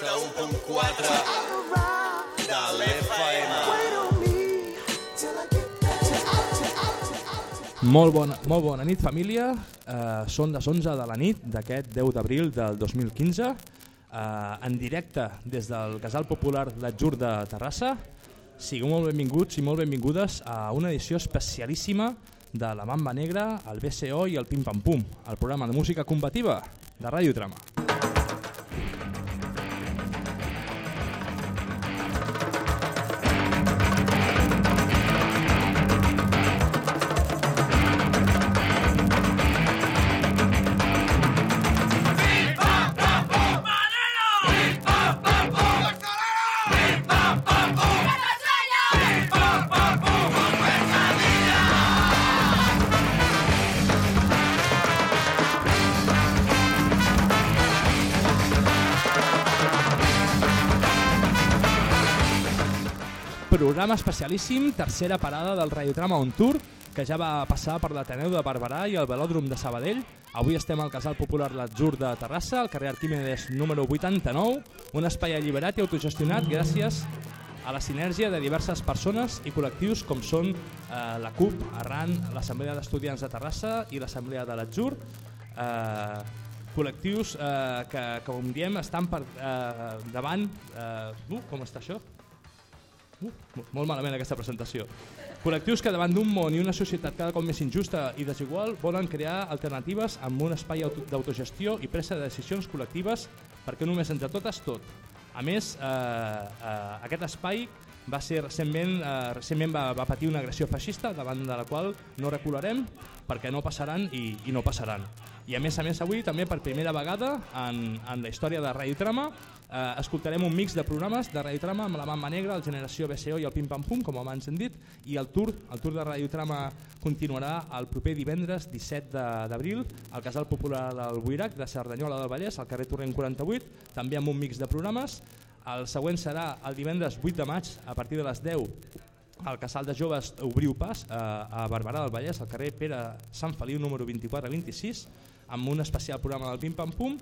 91.4 de l'FM. Molt bona, molt bona nit, família. Uh, són les 11 de la nit d'aquest 10 d'abril del 2015, uh, en directe des del Casal Popular d'Atjur de Terrassa. Sigueu molt benvinguts i molt benvingudes a una edició especialíssima de la Mamba Negra, el BCO i el Pim Pam Pum, el programa de música combativa de Ràdio Trama. Programa especialíssim, tercera parada del Radiotrama On Tour, que ja va passar per l'Ateneu de Barberà i el Velòdrom de Sabadell. Avui estem al Casal Popular L'Atzur de Terrassa, al carrer Arquímedes número 89, un espai alliberat i autogestionat gràcies a la sinergia de diverses persones i col·lectius com són eh, la CUP, Arran, l'Assemblea d'Estudiants de Terrassa i l'Assemblea de l'Atzur, eh, col·lectius eh, que, com diem, estan per, eh, davant... Eh, uh, com està això? Uh, molt malament aquesta presentació. Col·lectius que davant d'un món i una societat cada cop més injusta i desigual volen crear alternatives amb un espai auto- d'autogestió i presa de decisions col·lectives perquè només entre totes tot. A més, eh, eh, aquest espai va ser recentment, eh, recentment va, va patir una agressió feixista davant de la qual no recularem perquè no passaran i, i no passaran. I a més a més avui també per primera vegada en, en la història de Radio Trama eh, escoltarem un mix de programes de Radio Trama amb la Mamba Negra, el Generació BCO i el Pim Pam Pum, com abans hem dit, i el tour, el tour de Radio Trama continuarà el proper divendres 17 de- d'abril al Casal Popular del Buirac de Cerdanyola del Vallès, al carrer Torrent 48, també amb un mix de programes. El següent serà el divendres 8 de maig a partir de les 10 al Casal de Joves Obriu Pas eh, a Barberà del Vallès, al carrer Pere Sant Feliu número 2426, amb un especial programa del Pim Pam Pum.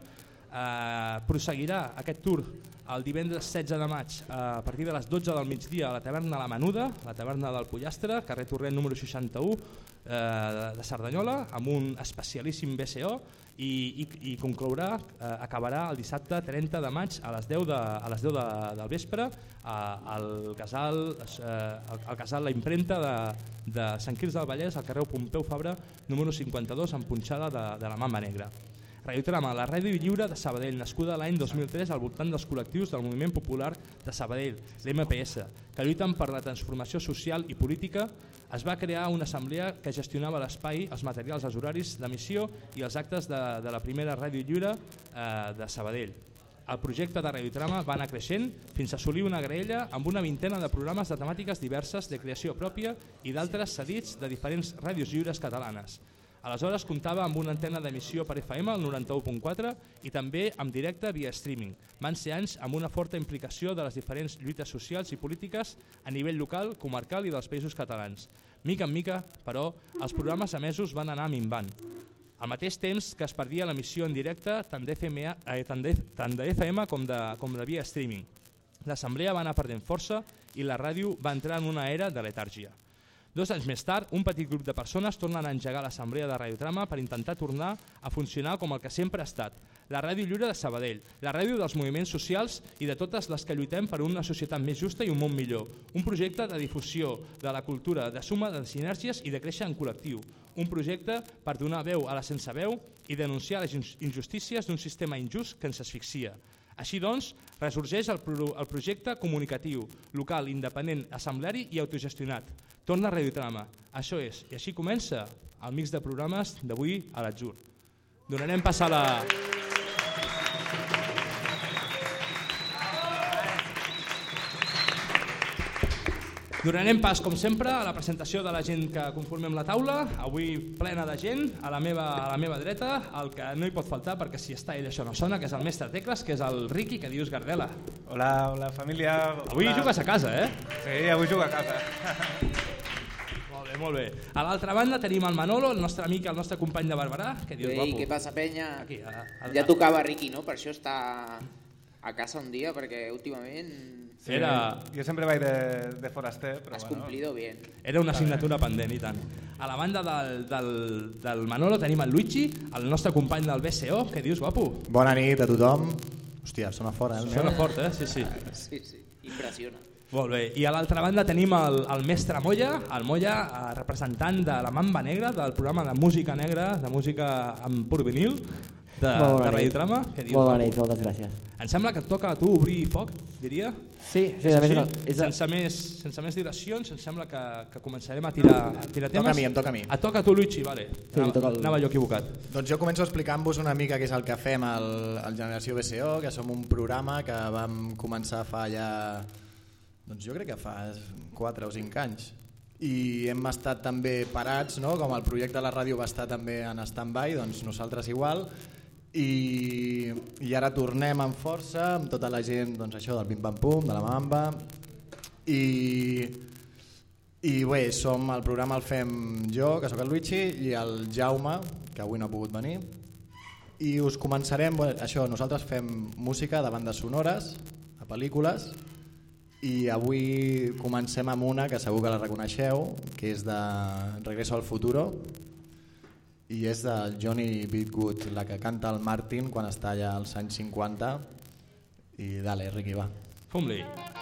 Eh, proseguirà aquest tour el divendres 16 de maig eh, a partir de les 12 del migdia a la taverna La Menuda, la taverna del Pollastre, carrer Torrent número 61 eh, de- Cerdanyola, amb un especialíssim BCO i, i, i conclourà, eh, acabarà el dissabte 30 de maig a les 10, de, a les 10 de, del vespre eh, al casal, eh, al casal La Imprenta de, de Sant Quirze del Vallès, al carrer Pompeu Fabra, número 52, amb punxada de, de la Mamba Negra. Radiotrama, la ràdio lliure de Sabadell, nascuda l'any 2003 al voltant dels col·lectius del Moviment Popular de Sabadell, l'MPS, que lluiten per la transformació social i política, es va crear una assemblea que gestionava l'espai, els materials, els horaris d'emissió i els actes de, de la primera ràdio lliure eh, de Sabadell. El projecte de Radiotrama va anar creixent fins a assolir una graella amb una vintena de programes de temàtiques diverses de creació pròpia i d'altres cedits de diferents ràdios lliures catalanes. Aleshores comptava amb una antena d'emissió per FM al 91.4 i també amb directe via streaming. Van ser anys amb una forta implicació de les diferents lluites socials i polítiques a nivell local, comarcal i dels països catalans. Mica en mica, però, els programes emesos van anar minvant. Al mateix temps que es perdia l'emissió en directe tant d'FM eh, tant de, tant de FM com de, com de via streaming. L'assemblea va anar perdent força i la ràdio va entrar en una era de letàrgia. Dos anys més tard, un petit grup de persones tornen a engegar l'assemblea de Radiotrama per intentar tornar a funcionar com el que sempre ha estat, la ràdio lliure de Sabadell, la ràdio dels moviments socials i de totes les que lluitem per una societat més justa i un món millor. Un projecte de difusió de la cultura, de suma de sinergies i de créixer en col·lectiu. Un projecte per donar veu a la sense veu i denunciar les injus- injustícies d'un sistema injust que ens asfixia. Així doncs, ressorgeix el, pro el projecte comunicatiu, local, independent, assembleari i autogestionat. Torna a Radiotrama. Això és, i així comença el mix de programes d'avui a l'Atzur. Donarem pas a la... Donarem pas, com sempre, a la presentació de la gent que conformem la taula, avui plena de gent, a la meva, a la meva dreta, el que no hi pot faltar, perquè si està ell això no sona, que és el mestre Tecles, que és el Ricky, que dius Gardela. Hola, hola família. Avui hola. jugues a casa, eh? Sí, avui jugo a casa. Molt bé, molt bé. A l'altra banda tenim el Manolo, el nostre amic, el nostre company de Barberà, que dius Ei, guapo. què passa, penya? Aquí, a, a, Ja tocava Ricky, no? Per això està... a casa un dia perquè últimament Sí, Era- Jo sempre vaig de, de foraster, però has bueno. cumplido bien. Era una assignatura pendent i tant. A la banda del, del, del Manolo tenim el Luigi, el nostre company del BCO. Què dius, guapo? Bona nit a tothom. Hòstia, sona fora, eh? Sona fort, eh? Sí, sí. Sí, sí, impressiona. Molt bé. I a l'altra banda tenim el, el mestre Molla, el Molla, eh, representant de la Mamba Negra, del programa de música negra, de música en pur vinil, de, Molt de. Què dius, Molt bona nit, moltes gràcies. Em sembla que et toca a tu obrir foc, diria. Sí, sí, a més, així? no, és, sense, més, sense més dilacions, em sembla que, que començarem a tirar, a tirar Toca temes. a mi, em toca a mi. Et toca a tu, Luigi, vale. Sí, toca el- Anava jo equivocat. Doncs jo començo explicant-vos una mica què és el que fem al, al Generació BCO, que som un programa que vam començar fa ja, doncs jo crec que fa 4 o 5 anys. I hem estat també parats, no? com el projecte de la ràdio va estar també en stand-by, doncs nosaltres igual, i, i ara tornem amb força amb tota la gent doncs això del Pim Pam Pum, de la Mamba i, i bé, som el programa el fem jo, que sóc el Luigi i el Jaume, que avui no ha pogut venir i us començarem bé, això, nosaltres fem música de bandes sonores a pel·lícules i avui comencem amb una que segur que la reconeixeu que és de Regreso al Futuro i és de Johnny Bitgood, la que canta el Martin quan està allà als anys 50 i dale, Ricky, va. Fum-li. Way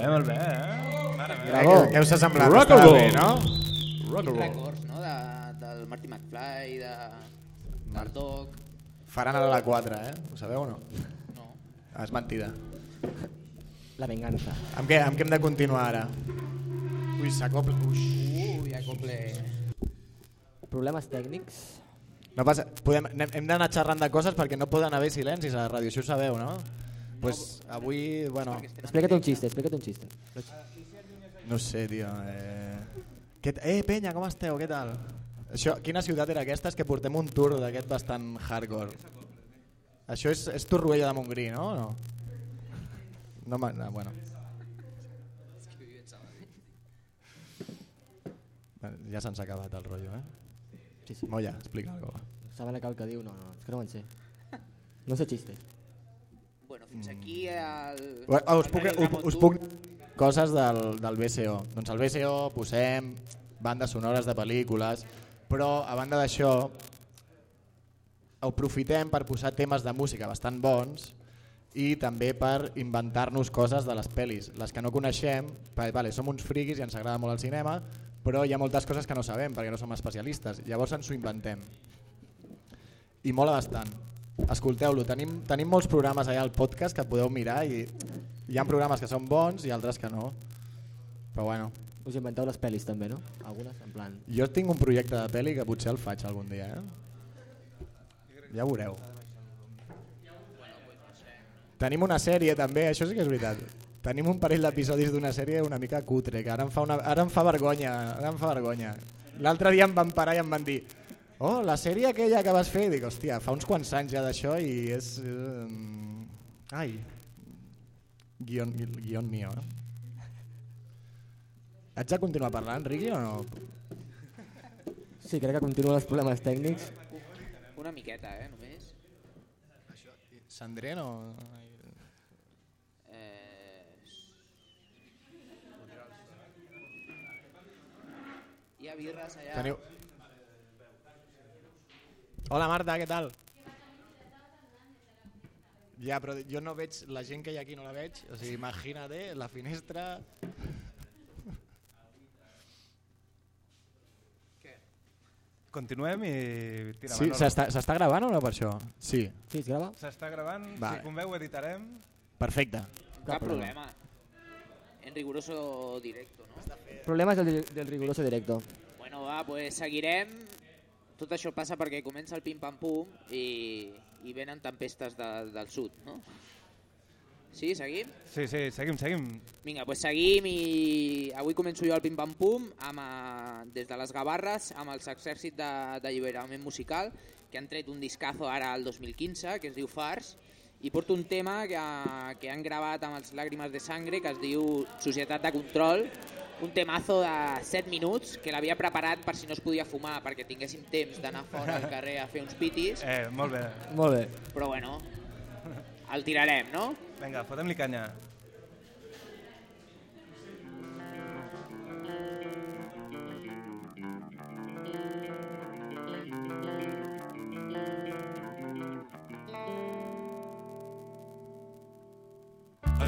bé, molt bé, eh? Bravo. Què, què us ha semblat? Rock Estava and bé, roll. no? Rock and roll. Records, no? De, del Marty McFly, de, Doc... Faran ara la 4, eh? Ho sabeu o no? No. Ah, és mentida. La venganza. Amb què, amb què hem de continuar ara? Ui, s'acopla... Ui. Ja comple... Problemes tècnics. No passa, podem, hem d'anar xerrant de coses perquè no poden haver silencis a la ràdio, això ho sabeu, no? Pues avui, bueno, Explica't un xiste, explica't un xiste. no sé, tio. Eh... Què, t- eh, penya, com esteu? Què tal? Això, quina ciutat era aquesta? És que portem un tour d'aquest bastant hardcore. Això és, és Torroella de Montgrí, no? No, no, no bueno. Bueno, Ja se'ns ha acabat el rotllo, eh? Sí, sí. Molla, explica alguna cosa. Saben el que diu? No, no, és que no me'n sé. No sé xiste. Fins aquí el... Bueno, us, el puc, us, us puc coses del, del BCO. Doncs al BCO posem bandes sonores de pel·lícules, però a banda d'això aprofitem per posar temes de música bastant bons i també per inventar-nos coses de les pel·lis. Les que no coneixem, perquè, vale, som uns friquis i ens agrada molt el cinema, però hi ha moltes coses que no sabem perquè no som especialistes. Llavors ens ho inventem. I mola bastant. Escolteu-lo, tenim, tenim molts programes allà al podcast que podeu mirar i hi ha programes que són bons i altres que no. Però bueno, Us inventeu les pel·lis també, no? Algunes, en plan... jo tinc un projecte de pel·li que potser el faig algun dia, eh? Ja ho veureu. Tenim una sèrie també, això sí que és veritat. Tenim un parell d'episodis d'una sèrie una mica cutre, que ara em fa, una, ara em fa vergonya, ara em fa vergonya. L'altre dia em van parar i em van dir oh, la sèrie aquella que vas fer, dic, hòstia, fa uns quants anys ja d'això i és... Eh, ai, guion, guion mío, eh? Haig de continuar parlant, Riqui, o no? Sí, crec que continuen els problemes tècnics. Una miqueta, eh, només. Sandré no... Eh... Hi ha birres allà. Teniu... Hola Marta, què tal? Ja, però jo no veig, la gent que hi ha aquí no la veig, o sigui, imagina't, la finestra... Continuem i tirem Sí, s'està gravant o no per això? Sí, Sí, es grava? S'està gravant, Vale. si conveu editarem. perfecte. Cap problema. En riguroso directo, no? Problemes del, del riguroso directo. Bueno, va, pues seguirem. Tot això passa perquè comença el pim-pam-pum i, i venen tempestes de, del sud, no? Sí, seguim? Sí, sí, seguim, seguim. Vinga, pues seguim i avui començo jo el pim-pam-pum eh, des de les Gavarres amb els exèrcit de, d'alliberament musical que han tret un discazo ara al 2015 que es diu Fars i porto un tema que, que han gravat amb els Làgrimes de Sangre que es diu Societat de Control un temazo de 7 minuts que l'havia preparat per si no es podia fumar perquè tinguéssim temps d'anar fora al carrer a fer uns pitis Eh, molt bé. Molt bé. però bueno, el tirarem, no? Vinga, fotem-li canya.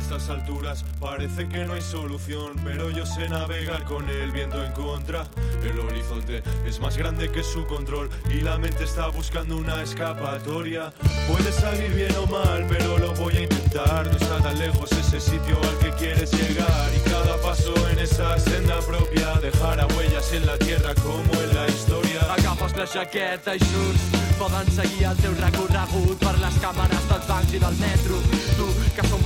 Estas alturas parece que no hay solución, pero yo sé navegar con el viento en contra. El horizonte es más grande que su control y la mente está buscando una escapatoria. Puede salir bien o mal, pero lo voy a intentar. No está tan lejos ese sitio al que quieres llegar y cada paso en esa senda propia dejará huellas en la tierra como en la historia. Agafes la jaqueta i surts Poden seguir el teu recorregut per les càmeres dels bancs i del metro Tu, que són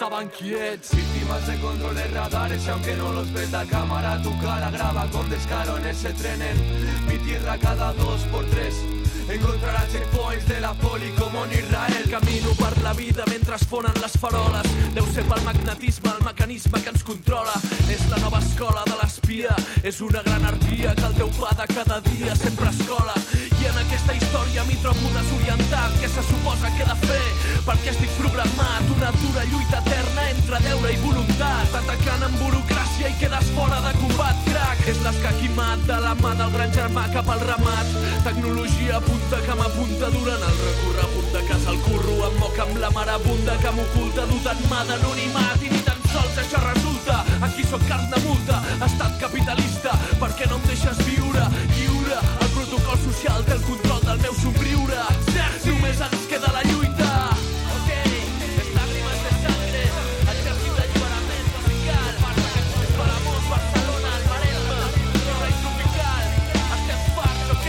moviment ja saben qui ets Víctimas de controles radares y aunque no los ves la cámara tu cara graba con descaro en ese tren en mi tierra cada dos por tres. Encontraràs checkpoints de la poli com en Israel. Camino per la vida mentre es fonen les faroles Deu ser pel magnetisme el mecanisme que ens controla. És la nova escola de l'espia. És una gran arpia que el teu pla de cada dia sempre escola I en aquesta història m'hi trobo desorientat. Què se suposa que he de fer? Perquè estic programat Una dura lluita eterna entre deure i voluntat. Atacant amb burocràcia i quedes fora de combat, crac. És l'escaquimat de la mà del gran germà cap al ramat. Tecnologia punta que m'apunta durant el recorregut de casa al curro Em moc amb la marabunda que m'oculta dut en mà d'anonimat I ni tan sols això resulta. Aquí sóc carn de multa, estat capitalista Per què no em deixes viure, artificial té el control del meu somriure. Sergi, només ens queda la lluita. Ok, les làgrimes de sangre, exercim d'alliberament musical. Palamós, Barcelona, el Maresme, Torre Tropical. Estem farts, ok?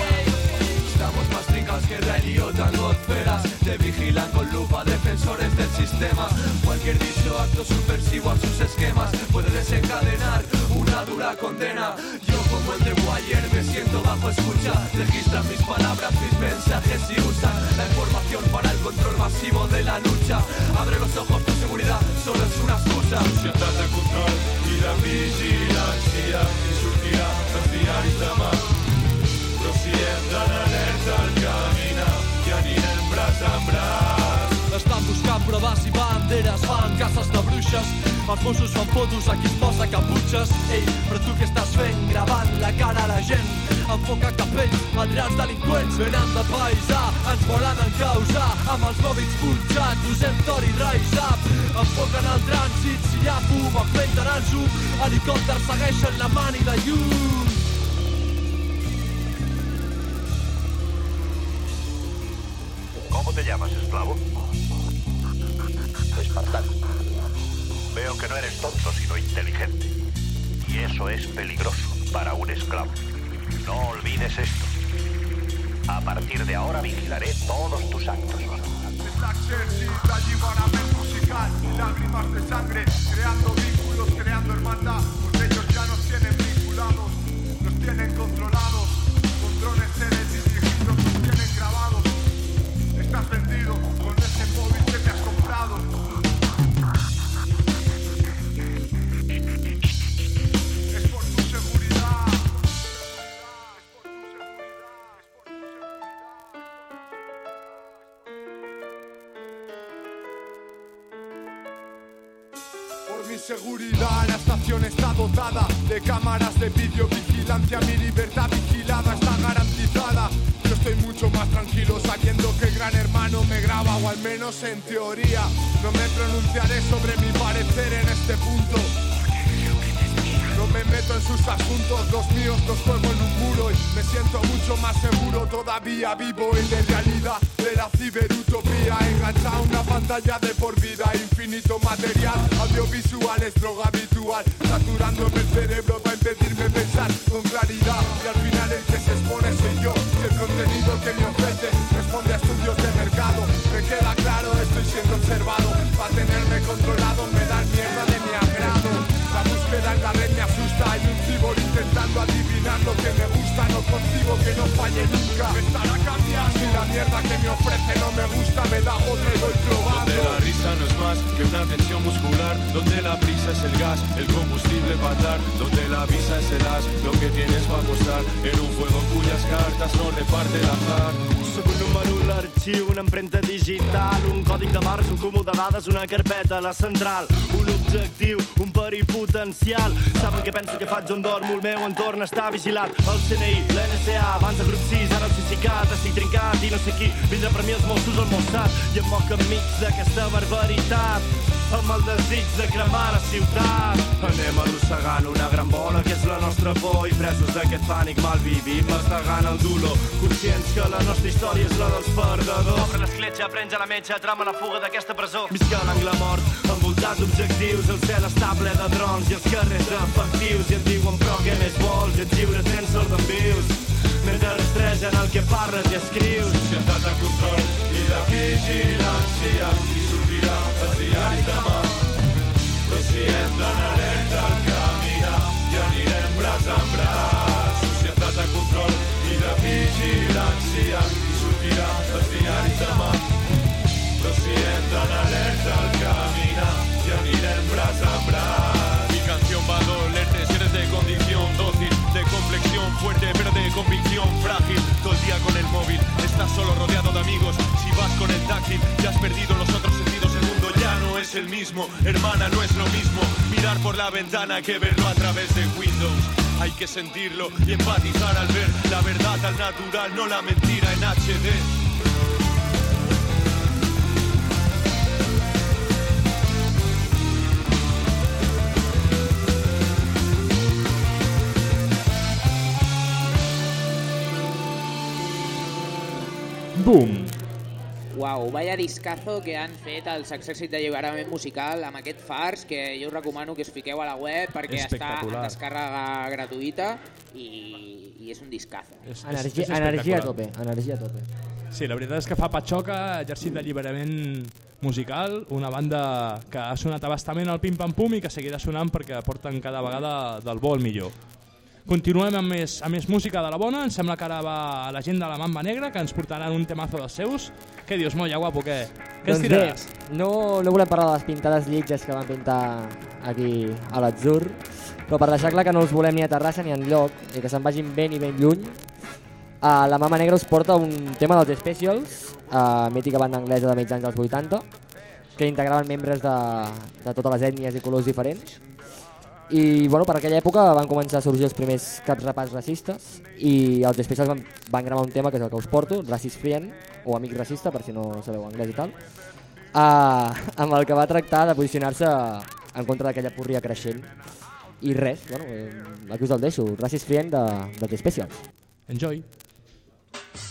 Estamos más trincados que Ray Liotta, no esferas. Te vigilan con lupa de defensores del sistema. Cualquier dicho acto subversivo a sus esquemas. Puede desencadenar una dura condena. Yo como el de Wire me siento bajo escucha. Registran mis palabras, mis mensajes y usan La información para el control masivo de la lucha. Abre los ojos, tu seguridad solo es una excusa. Societat de control i de vigilància i sortirà els diaris demà. Però si hem d'anar alerta al caminar. I anirem braç en braç. Proves i banderes, fan caces de bruixes. Els Mossos fan fotos a qui es posa caputxes. Ei, però tu què estàs fent? Gravant la cara a la gent. Enfoca capells, adrians delinqüents. Venen de paisà, ens volen encausar. Amb els mòbils punxats, usem tor i raisap. Enfoquen el trànsit, si hi ha fum, augmenten el zoom. Helicòpters segueixen la mani de llum. ¿Cómo te llamas, esclavo? Espartano. Veo que no eres tonto, sino inteligente. Y eso es peligroso para un esclavo. No olvides esto. A partir de ahora vigilaré todos tus actos. Musical y lágrimas de sangre, creando vínculos, creando hermandad, pues ellos ya nos tienen vinculados, nos tienen controlados, con drones teledirigidos, nos tienen grabados. Estás vendido con ese móvil que te has comprado. La estación está dotada de cámaras de videovigilancia, mi libertad vigilada está garantizada. Yo estoy mucho más tranquilo sabiendo que el gran hermano me graba o al menos en teoría. No me pronunciaré sobre mi parecer en este punto. No me meto en sus asuntos, los míos los juego en un muro y me siento mucho más seguro. Todavía vivo en la realidad de la ciberutopía enganchado a una pantalla de por vida infinito material audiovisuales droga habitual saturándome el cerebro para impedirme pensar con claridad. Y al final el que se expone soy yo y el contenido que me ofrece responde a estudios de mercado. Me queda claro estoy siendo observado para tenerme controlado por intentar intentando adivinar lo que me gusta No concibo que no falle nunca. Me estará cambiando Si la mierda que me ofrece no me gusta Me da otra y voy probando. Donde la risa no es más que una tensión muscular Donde la prisa es el gas, el combustible para dar Donde la visa es el as, lo que tienes va a apostar En un juego cuyas cartas no reparte el azar. Soc un número a l'arxiu, una empremta digital, un còdic de barres, un cúmul de dades, una carpeta a la central, un objectiu, un perill potencial. Saben què penso que faig on dormo, el meu entorn està vigilat. El CNI, l'NSA, abans de grup 6, ara el CICICAT, estic trincat i no sé qui, vindrà per mi els Mossos al Mossad i em moc enmig d'aquesta barbaritat amb el desig de cremar la ciutat. Anem arrossegant una gran bola que és la nostra por i presos d'aquest pànic mal vivim mastegant el dolor, conscients que la nostra història és la dels perdedors. Obre l'escletxa, prens a la metge, trama la fuga d'aquesta presó. Visca l'angle mort, envoltat d'objectius, el cel està ple de drons i els carrers efectius i et diuen però què més vols, ets lliure, tens sort en vius. Mentre rastregen el que parles i escrius. Societat de control i de vigilància. I sortirà els diaris demà però si hem alerta al caminar i anirem braç en braç. Societat de control i de vigilància. I sortirà els diaris demà però si hem d'anar solo rodeado de amigos. Si vas con el táxi ya has perdido los otros sentidos. El mundo ya no es el mismo hermana no es lo mismo. Mirar por la ventana que verlo a través de Windows. Hay que sentirlo y empatizar al ver la verdad al natural no la mentira en HD Boom! Uau, vaya discazo que han fet els Exèrcit d'Alliberament Musical amb aquest fars, que jo us recomano que us fiqueu a la web perquè està en descàrrega gratuïta i, i és un discazo. És, Energia, energia a tope, energia a tope. Sí, la veritat és que fa Patxoca, Exèrcit d'Alliberament Musical, una banda que ha sonat abastament al Pim Pam Pum i que seguirà sonant perquè porten cada vegada del bo al millor. Continuem amb més, amb més música de la bona, em sembla que ara va la gent de la Mamba Negra, que ens portaran un temazo dels seus. Què dius, molla, guapo, què? Què Doncs tiraràs? bé, no, no volem parlar de les pintades lletges que van pintar aquí a l'Atzur, però per deixar clar que no els volem ni a Terrassa ni en lloc i que se'n vagin ben i ben lluny, uh, la Mama Negra us porta un tema dels Specials, uh, mítica banda anglesa de mitjans dels 80, que integraven membres de, de totes les ètnies i colors diferents. I bueno, per aquella època van començar a sorgir els primers caps rapats racistes i els Specials van, van gravar un tema que és el que us porto, Racist Friend, o Amic Racista, per si no sabeu anglès i tal, uh, amb el que va tractar de posicionar-se en contra d'aquella porria creixent. I res, bueno, eh, aquí us el deixo, Racist Friend de, de The Specials. Enjoy. Now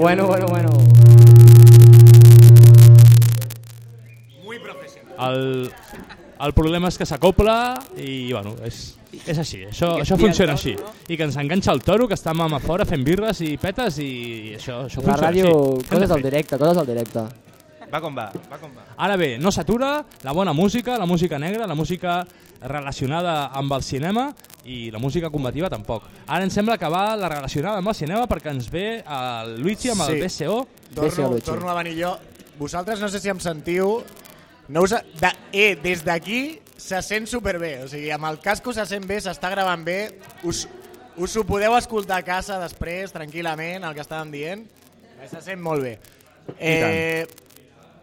Bueno, bueno, bueno. Muy profesional. El, el problema és que s'acopla i, bueno, és, és així. Això, I això funciona toro, així. no? I que ens enganxa el toro, que està amb a fora fent birres i petes i això, això La funciona ràdio, així. Coses al directe, coses al directe. Va com va, va com va. Ara bé, no s'atura la bona música, la música negra, la música relacionada amb el cinema i la música combativa tampoc. Ara em sembla que va la relacionada amb el cinema perquè ens ve el Luigi amb el Sí. BCO. Torno, torno a venir jo. Vosaltres no sé si em sentiu, No us, de, eh, des d'aquí se sent superbé, o sigui, amb el casco se sent bé, s'està gravant bé, us, us ho podeu escoltar a casa després, tranquil·lament, el que estàvem dient, se sent molt bé. Eh,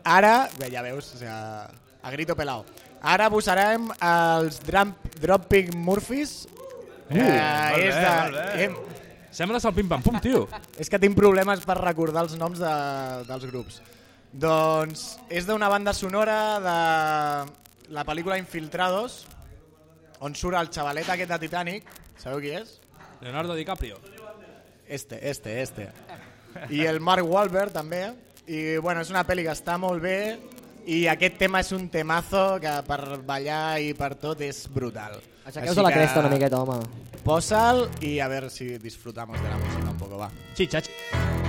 ara, bé, ja veus, o sigui, a grito pelao. Ara posarem els Dropping Murphys. Uh, molt bé, és de. Em, Sembles el pim-pam-pum, tio. és que tinc problemes per recordar els noms de, dels grups. Doncs és d'una banda sonora de la pel·lícula Infiltrados, on surt el xavalet aquest de Titanic. Sabeu qui és? Leonardo DiCaprio. Este, este, este. I el Mark Wahlberg també. I bueno, és una pel·li que està molt bé i aquest tema és un temazo que per ballar i per tot és brutal. Aixequeu-vos la cresta una miqueta, home. Posa'l i a veure si disfrutamos de la música un poco, va. Chicha, I'm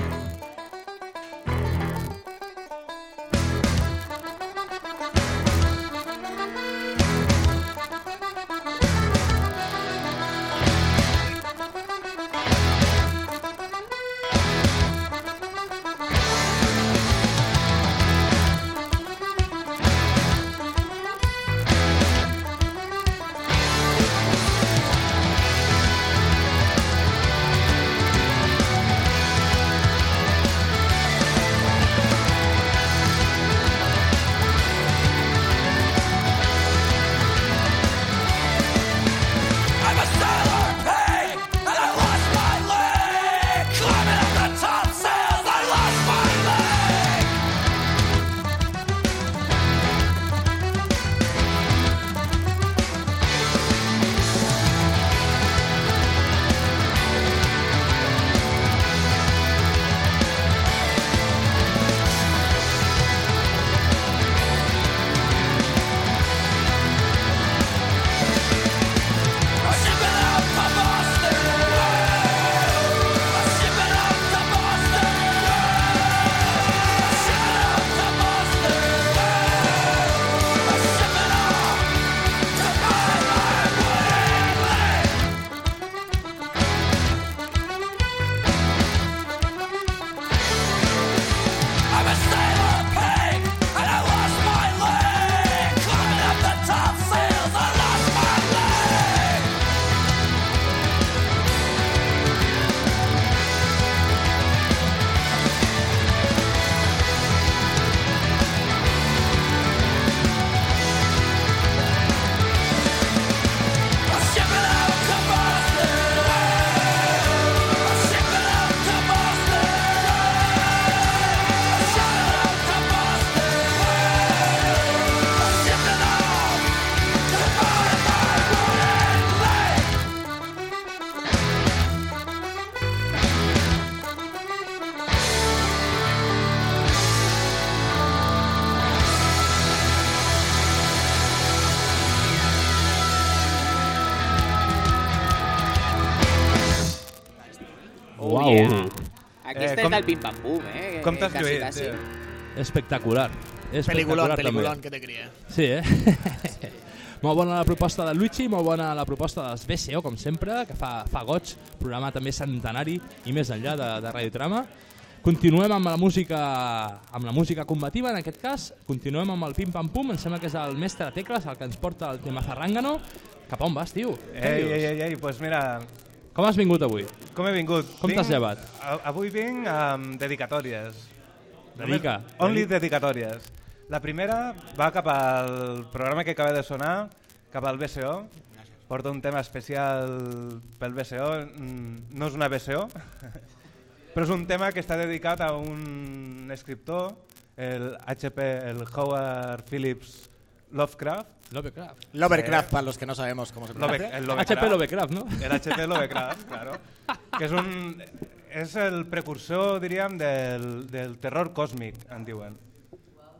pim-pam-pum, eh? com t'has Quasi, lluït, quasi. tio? Espectacular. Espectacular Peliculón, també. peliculón, que te cria. Sí, eh? molt bona la proposta de Luigi, molt bona la proposta dels BCO, com sempre, que fa, fa goig, programa també centenari i més enllà de, de Radiotrama. Continuem amb la música amb la música combativa, en aquest cas. Continuem amb el Pim Pam Pum, em sembla que és el mestre Tecles, el que ens porta el tema Zarrangano. Cap on vas, tio? Ei, ei, ei, ei, pues mira, Com has vingut avui? com he vingut? Com t'has llevat? a- Avui vinc amb dedicatòries. Dedica. Només- Only dedicatòries. La primera va cap al programa que acaba de sonar, cap al BCO. Porta un tema especial pel BCO. Mm, No és una BCO, però és un tema que està dedicat a un escriptor, el HP, el Howard Phillips Lovecraft. Lovecraft. Lovecraft, para los que no sabemos cómo se Love- pronuncia. el HP Lovecraft, no? El HP Lovecraft, claro. Que és, un, és el precursor, diríem, del, del terror còsmic, en diuen.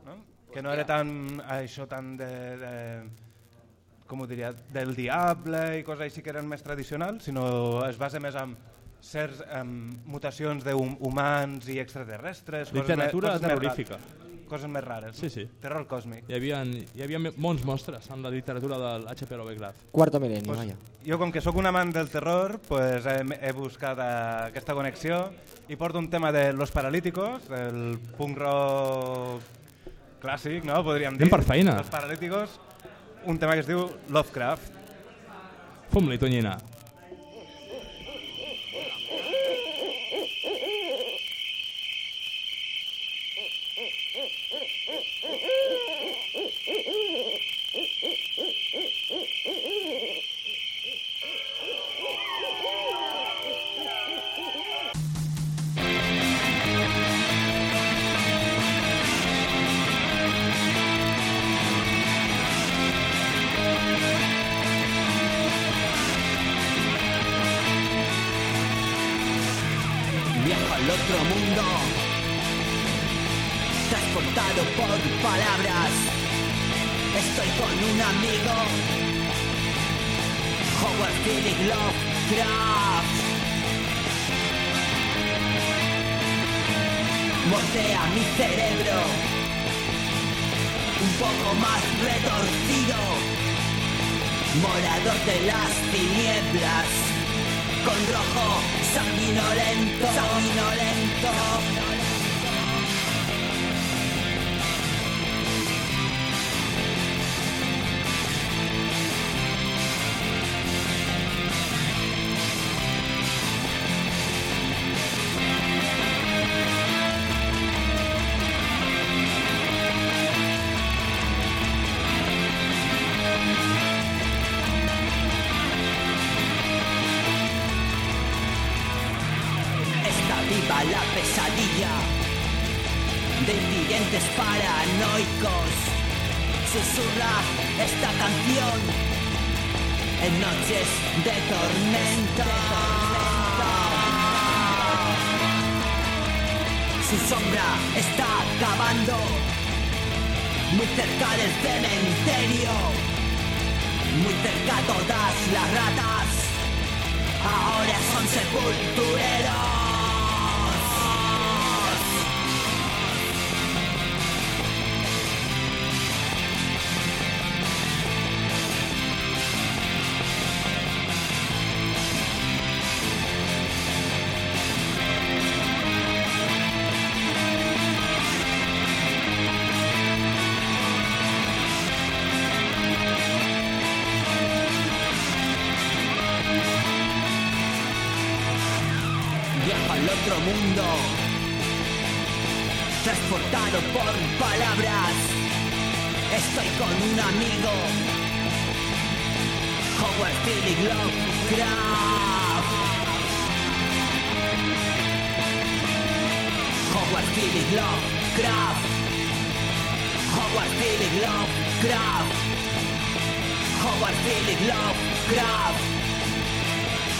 No? Que no era tan això tan de, de com ho diria, del diable i coses així que eren més tradicionals, sinó es basa més en certs em, mutacions d'humans i extraterrestres. coses Literatura més terrorífica. Coses més rares. Sí, sí. Terror còsmic. Hi havia, hi havia molts monstres en la literatura del HP Lovecraft. Quarto milenio, Pues, vaja. jo, com que sóc un amant del terror, pues, he, he buscat eh, aquesta connexió i porto un tema de Los Paralíticos, del punk rock clàssic, no? Podríem dir. Anem per feina. Els Paralíticos, un tema que es diu Lovecraft. Fum-li, Tonyina. Viajo amigo, Howard Philip Lovecraft. Mordea mi cerebro, un poco más retorcido, morador de las tinieblas. Con rojo sanguinolento, sanguinolento. Susurra esta canción en noches de tormenta. Su sombra está acabando muy cerca del cementerio, muy cerca todas las ratas ahora son sepultureros. Philip Lovecraft. Howard Philip Lovecraft. Howard Philip Lovecraft. Howard Philip Lovecraft.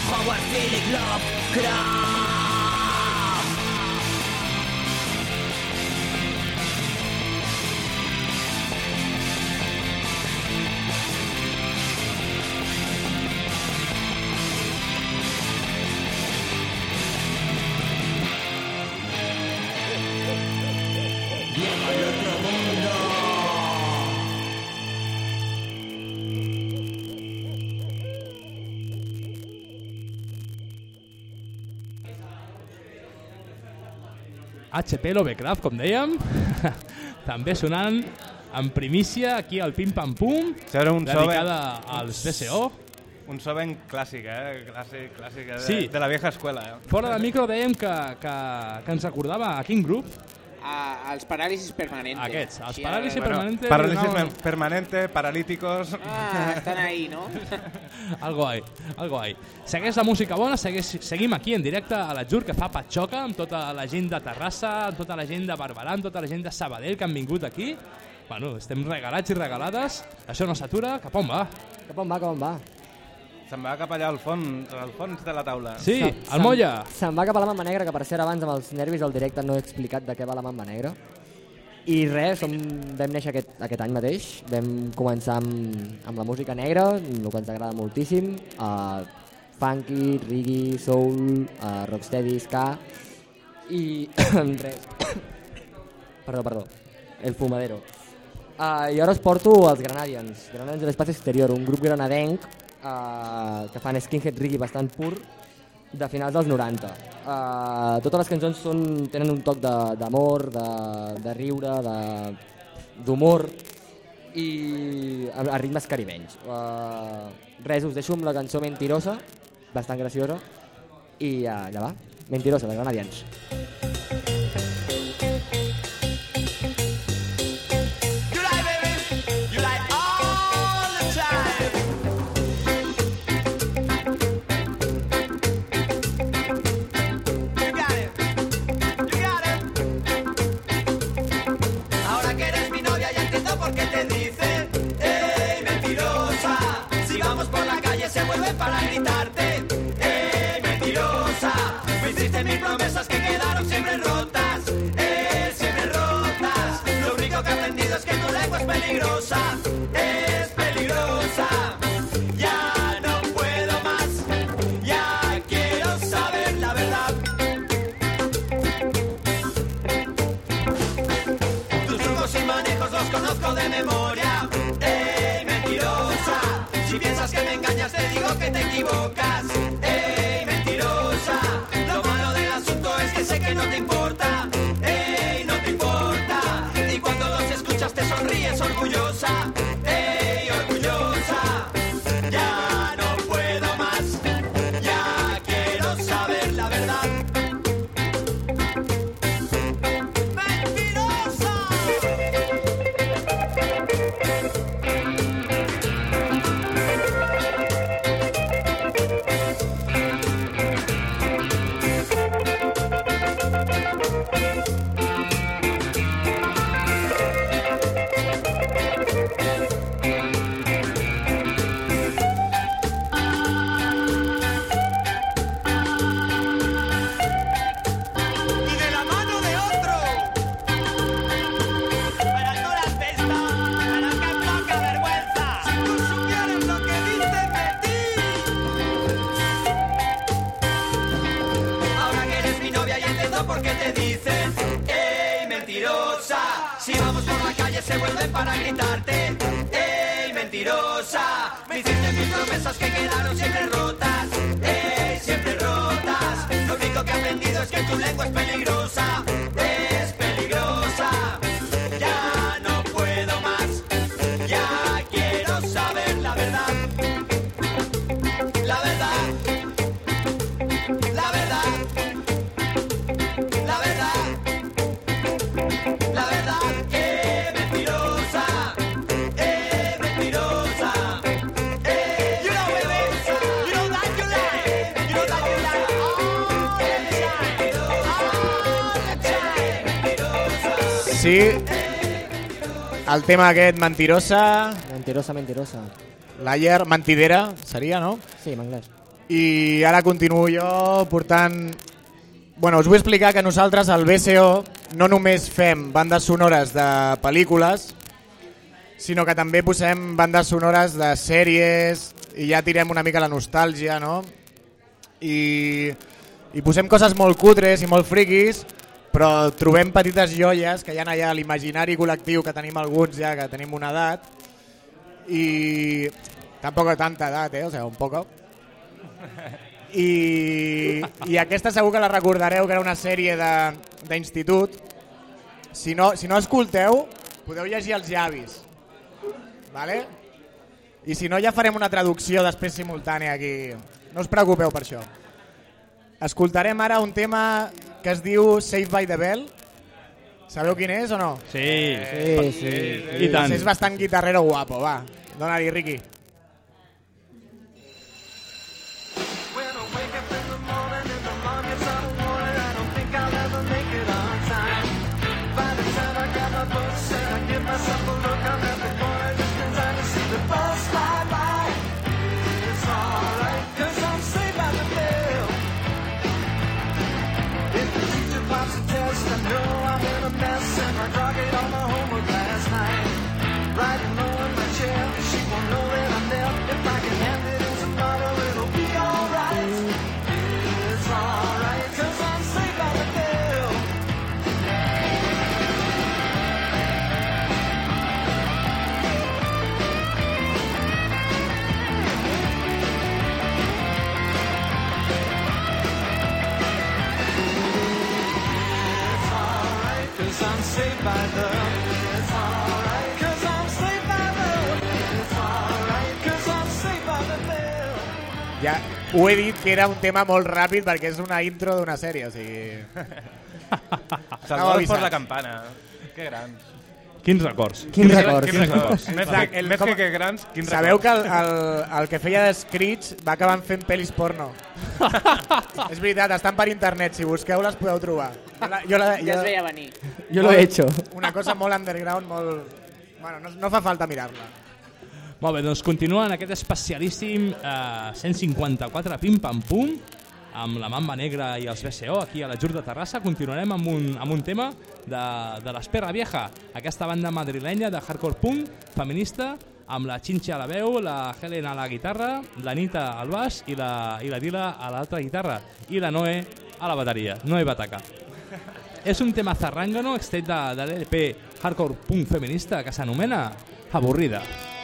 Howard Philip Lovecraft. HP Lovecraft, com dèiem, també sonant en primícia aquí al Pim Pam Pum, era un so dedicada ben- als BCO. Un so ben clàssic, eh? Clàssic, clàssic, eh? de, Sí. de la vieja escuela. Eh? Fora de micro dèiem que, que, que ens recordava a quin grup? A, als paràlisis permanentes. Aquests, els Així, paràlisis ara- permanentes. Parálisis no, per- permanente, paralíticos... Ah, estan ahí, no? Algo guai, algo guai. Segueix la música bona, segueix, seguim aquí en directe a l'Atzur, que fa patxoca amb tota la gent de Terrassa, amb tota la gent de Barberà, amb tota la gent de Sabadell que han vingut aquí. Bueno, estem regalats i regalades. Això no s'atura. Cap on va? Cap on va, cap on va? Se'n va cap allà al fons, al fons de la taula. Sí, Se'n- el Molla. Se'n va cap a la Mamba Negra, que per cert abans amb els nervis del directe no he explicat de què va la Mamba Negra. I res, som, vam néixer aquest, aquest any mateix, vam començar amb, amb la música negra, el que ens agrada moltíssim, uh, funky, reggae, soul, uh, rocksteady, ska, i res, perdó, perdó, el fumadero. Uh, I ara us porto els Granadians, Granadians de l'Espaci Exterior, un grup granadenc uh, que fan skinhead reggae bastant pur, de finals dels 90. Uh, totes les cançons són, tenen un toc d'amor, de, de riure, de, d'humor i a, a ritmes caribenys. Uh, res, us deixo amb la cançó Mentirosa, bastant graciosa, i uh, allà va, Mentirosa, de Granadians. You Sí, el tema aquest, Mentirosa, Mentirosa, mentirosa. l'Ayer, Mentidera, seria, no? Sí, en anglès. I ara continuo jo portant... Bueno, us vull explicar que nosaltres al BCO no només fem bandes sonores de pel·lícules, sinó que també posem bandes sonores de sèries i ja tirem una mica la nostàlgia, no? I, i posem coses molt cutres i molt friquis, però trobem petites joies que hi ha allà a l'imaginari col·lectiu que tenim alguns ja, que tenim una edat, i tampoc tanta edat, eh? O sea, un poco. I, I aquesta segur que la recordareu, que era una sèrie d'institut. Si no, si no escolteu, podeu llegir els llavis. Vale? I si no, ja farem una traducció després simultània aquí. No us preocupeu per això. Escoltarem ara un tema que es diu Save by the Bell. Sabeu quin és o no? Sí, Sí, sí. I tant. És bastant guitarrero guapo, va. Dóna-li, Ricky. Riding low in my chair, Ja ho he dit que era un tema molt ràpid perquè és una intro d'una sèrie, o sigui... Salvador por la campana. Que gran. Quins records. Quins records. Quins records. Més, que, el- més com- que, que grans, quins Sabeu que el, records. el, el que feia de Screech va acabar fent pel·lis porno. és veritat, estan per internet, si busqueu les podeu trobar. Jo la, jo la, Ja es veia venir. Jo lo he hecho. Una cosa molt underground, molt... Bueno, no, no fa falta mirar-la. Molt bé, doncs continua en aquest especialíssim eh, 154 Pim Pam Pum amb la Mamba Negra i els BCO aquí a la Jur de Terrassa. Continuarem amb un, amb un tema de, de l'Esperra Vieja, aquesta banda madrilenya de hardcore punk feminista amb la Chincha a la veu, la Helen a la guitarra, la Nita al baix i la, i la Dila a l'altra guitarra i la Noe a la bateria. Noe Bataca. És un tema zarrangano extret de, de l'LP hardcore punk feminista que s'anomena Avorrida. Y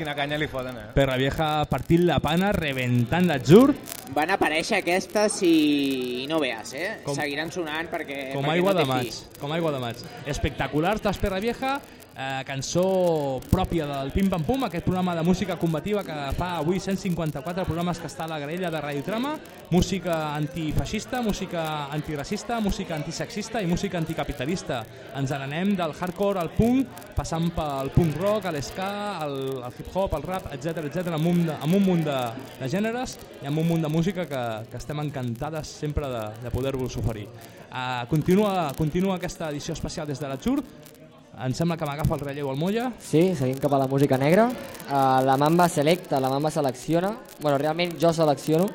quina canya li foten, eh? Perra Vieja partint la pana, reventant l'atzur, Van aparèixer aquestes i no veas, eh? Com- Seguiran sonant perquè... com perquè aigua no de maig. Com aigua de maig. Espectaculars dels Perra Vieja, eh, cançó pròpia del Pim Pam Pum, aquest programa de música combativa que fa avui 154 programes que està a la graella de Radiotrama, música antifeixista, música antiracista, música antisexista i música anticapitalista. Ens n'anem del hardcore al punk, passant pel punk rock, a l'esca, al, hip-hop, al rap, etc etc amb, un, amb un munt de, de gèneres i amb un munt de música que, que estem encantades sempre de, de poder-vos oferir. Uh, continua, continua aquesta edició especial des de l'Atzur. Em sembla que m'agafa el relleu al Molla. Sí, seguim cap a la música negra. Uh, la Mamba selecta, la Mamba selecciona. bueno, realment jo selecciono.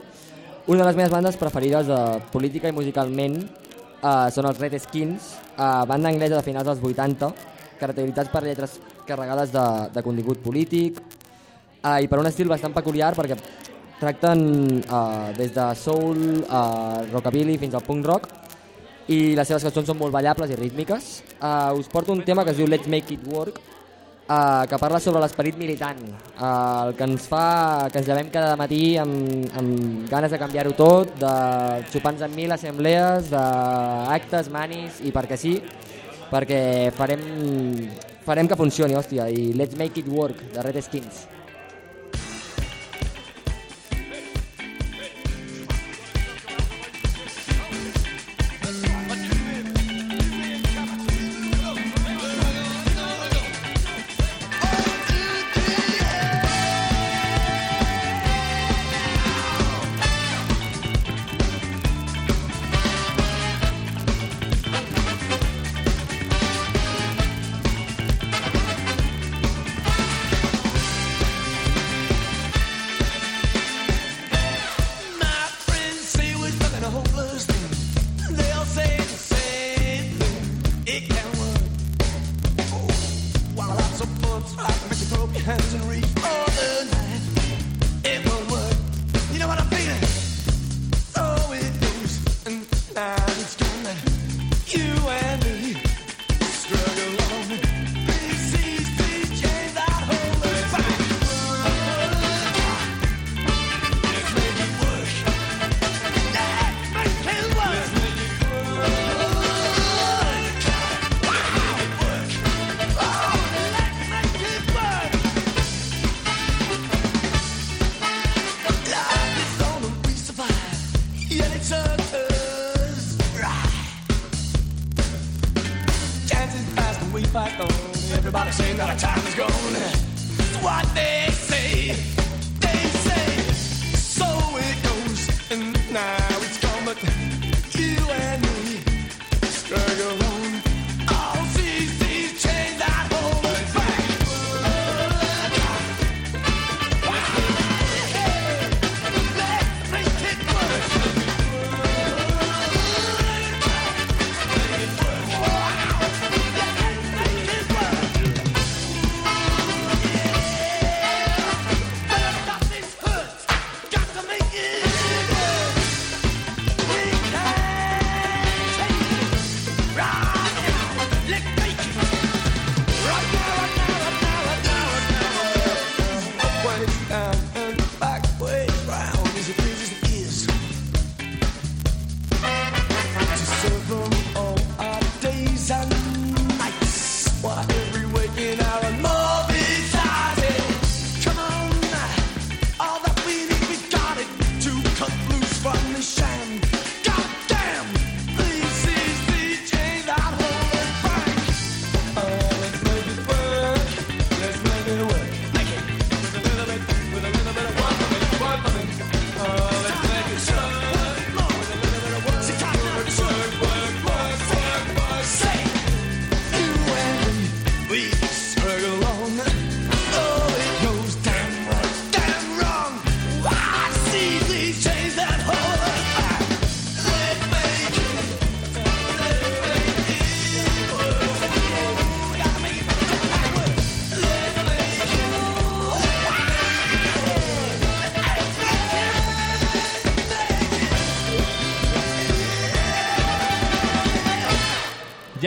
Una de les meves bandes preferides de política i musicalment uh, són els Red Skins, uh, banda anglesa de finals dels 80, caracteritzats per lletres carregades de, de contingut polític uh, i per un estil bastant peculiar perquè tracten uh, des de soul, uh, rockabilly fins al punk rock i les seves cançons són molt ballables i rítmiques. Uh, us porto un tema que es diu Let's Make It Work, uh, que parla sobre l'esperit militant, uh, el que ens fa que ens llevem cada matí amb, amb ganes de canviar-ho tot, de xupar-nos en mil assemblees, d'actes, manis, i perquè sí, perquè farem, farem que funcioni, hòstia, i Let's Make It Work, de Red Skins.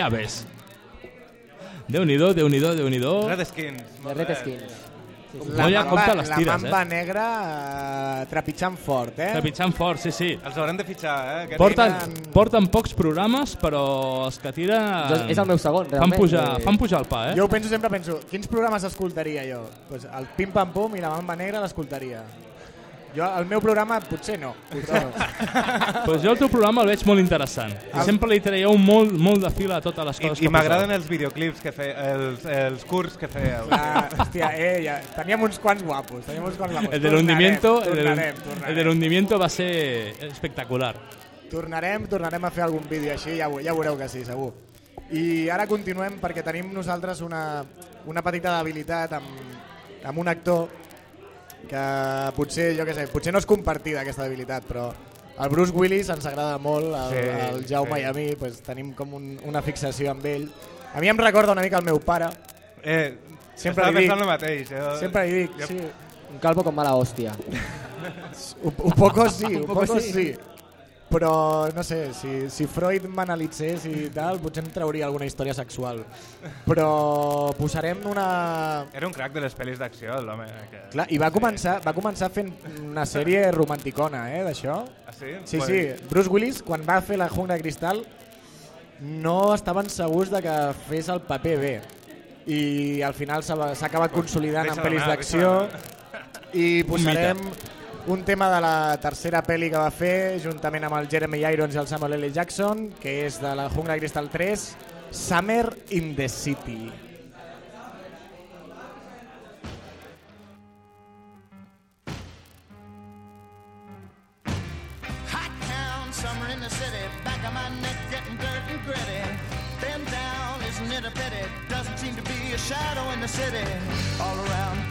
Ja ves. Déu-n'hi-do, Déu-n'hi-do, Déu-n'hi-do. Redskins. De Redskins. No hi ha compte les tires, la mamba eh? negra eh, trepitjant fort, eh? Trepitjant fort, sí, sí. Els haurem de fitxar, eh? Que Porten, tenen- porten pocs programes, però els que tiren... Jo- és el meu segon, Fan realment. pujar, Eh, fan pujar el pa, eh? Jo ho penso sempre, penso, quins programes escoltaria jo? Pues el Pim Pam Pum i la Mamba Negra l'escoltaria. Jo, el meu programa potser no. Potser no. pues jo el teu programa el veig molt interessant. I sempre li traieu molt, molt de fil a totes les I, coses i que m'agraden poseu. els videoclips que fe, els, els curts que fèieu. Ah, hòstia, eh, ja, teníem uns quants guapos, teníem uns quants guapos. El del hundimiento, el, tornarem, del, tornarem, el del hundimiento va ser espectacular. Tornarem, tornarem a fer algun vídeo així, ja, ja veureu que sí, segur. I ara continuem perquè tenim nosaltres una, una petita debilitat amb, amb un actor que potser, jo què sé, potser no és compartida aquesta debilitat, però el Bruce Willis ens agrada molt, el, Sí, el Jaume sí. i a mi pues, tenim com un, una fixació amb ell. A mi em recorda una mica el meu pare. Eh, sempre estava li dic, pensant el mateix. eh? Sempre li dic, Jo- sí. Un calvo con mala hòstia. Un, un poco sí, un, Un poco, poco sí. sí. Però, no sé, si, si Freud m'analitzés i tal, potser em trauria alguna història sexual. Però posarem una... Era un crac de les pel·lis d'acció, l'home. Que... Clar, i va començar, va començar fent una sèrie romanticona, eh, d'això. Ah, sí? Sí, Pues- sí. Bruce Willis, quan va fer la Jungla de Cristal, no estaven segurs de que fes el paper bé. I al final s'ha acabat consolidant en pel·lis d'acció. I posarem mite. Un tema de la tercera pel·li que va fer, juntament amb el Jeremy Irons i el Samuel L. Jackson, que és de la Jungla de Cristal 3, Summer in the City. Hot town, summer in the city, back of my neck getting and gritty. Down, a to be a shadow in the city. All around,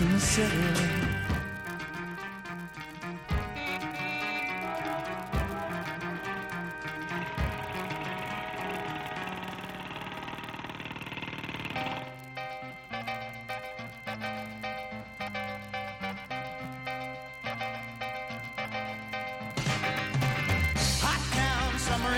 in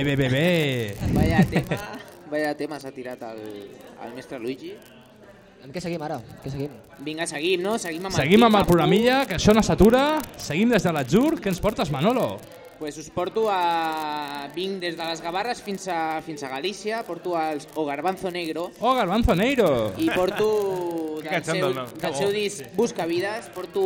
Bé, bé, bé, bé. Vaya tema, vaya tema s'ha tirat el, el mestre Luigi. En què seguim ara? Què seguim? Vinga, seguim, no? Seguim amb Seguim el amb el programilla, que això no s'atura. Seguim des de l'Atzur. Què ens portes, Manolo? Pues us porto a... Vinc des de les Gavarres fins a, fins a Galícia, porto els O Garbanzo Negro Oh, Garbanzo Negro. i porto del seu. Que del seu disc Buscavides, porto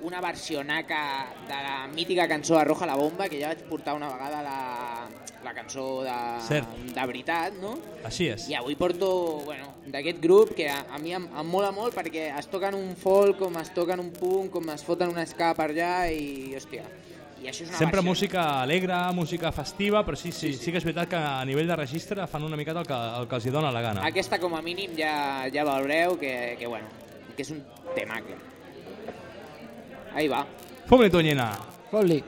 una versionaca de la mítica cançó Arroja la bomba, que ja vaig portar una vegada la, la cançó de, Cert. de veritat, no? Així és. I avui porto bueno, d'aquest grup que a, a mi em, em mola molt perquè es toquen un folk, com es toquen un punk, com es foten una ska per allà i, hòstia, i això és una Sempre versió. música alegre, música festiva, però sí, sí, sí que és veritat que a nivell de registre fan una miqueta el que, el que els hi dona la gana. Aquesta com a mínim ja, ja veureu que, que, bueno, que és un temacle. Ahí va. Fum-li, Tonyina. Fot-li.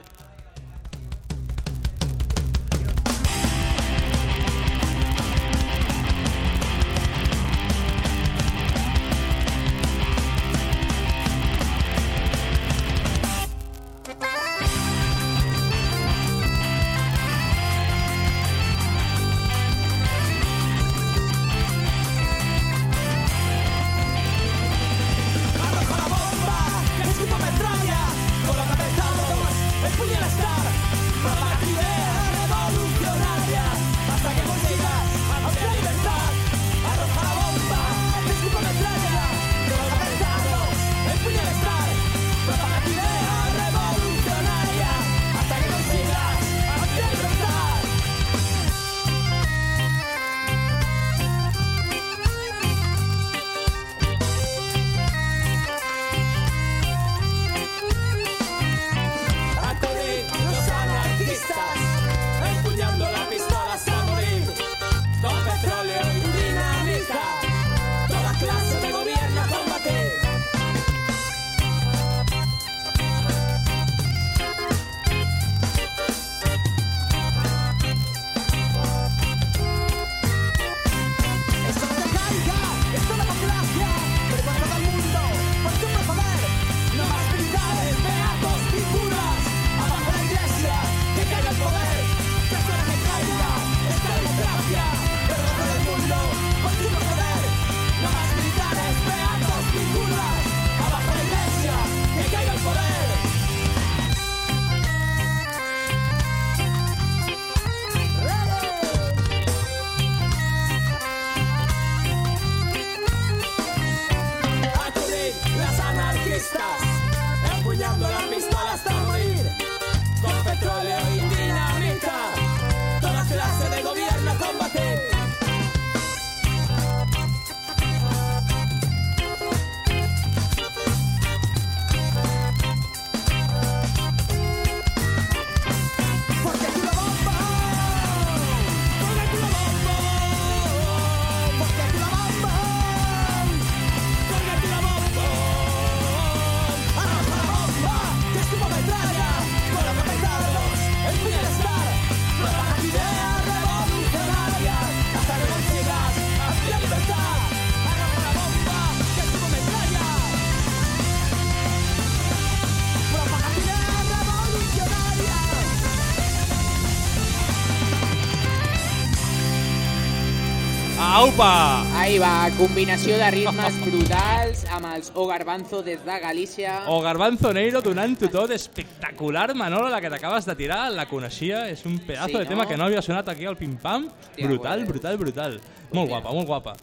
Aupa! Ahí va, combinació de ritmes brutals amb els O Garbanzo des de Galícia. O Garbanzo Neiro donant-ho tot, espectacular, Manolo, la que t'acabes de tirar, la coneixia, és un pedazo Sí, de tema no? que no havia sonat aquí al Pim Pam. Hòstia, brutal, guai. brutal, brutal. Molt guapa, molt guapa.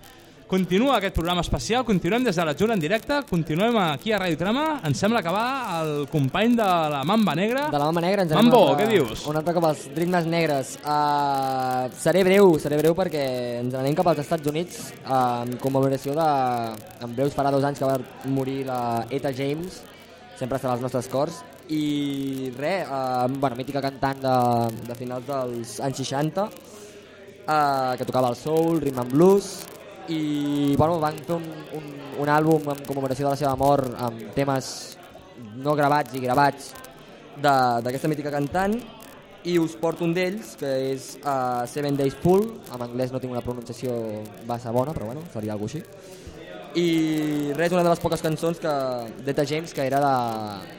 Continua aquest programa especial, continuem des de la Jura en directe, continuem aquí a Radio Trama, ens sembla que va el company de la Mamba Negra. De la Mamba Negra ens Mambo, a- què dius? Un altre cop als ritmes negres. Uh, seré breu, seré breu perquè ens anem cap als Estats Units uh, en commemoració de... En breus farà dos anys que va morir la Eta James, sempre estarà als nostres cors. I res, uh, bueno, mítica cantant de, de finals dels anys 60, uh, que tocava el soul, rhythm and blues, i bueno, van fer un, un, un àlbum en commemoració de la seva mort amb temes no gravats i gravats d'aquesta mítica cantant. I us porto un d'ells que és uh, Seven Days Pool. En anglès no tinc una pronunciació bassa bona però bueno, seria alguna així. I res, una de les poques cançons que d'Eta James que era de,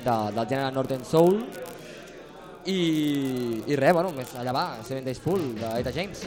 de, del gènere Northern Soul. I, i res, bueno, allà va Seven Days Pool d'Eta James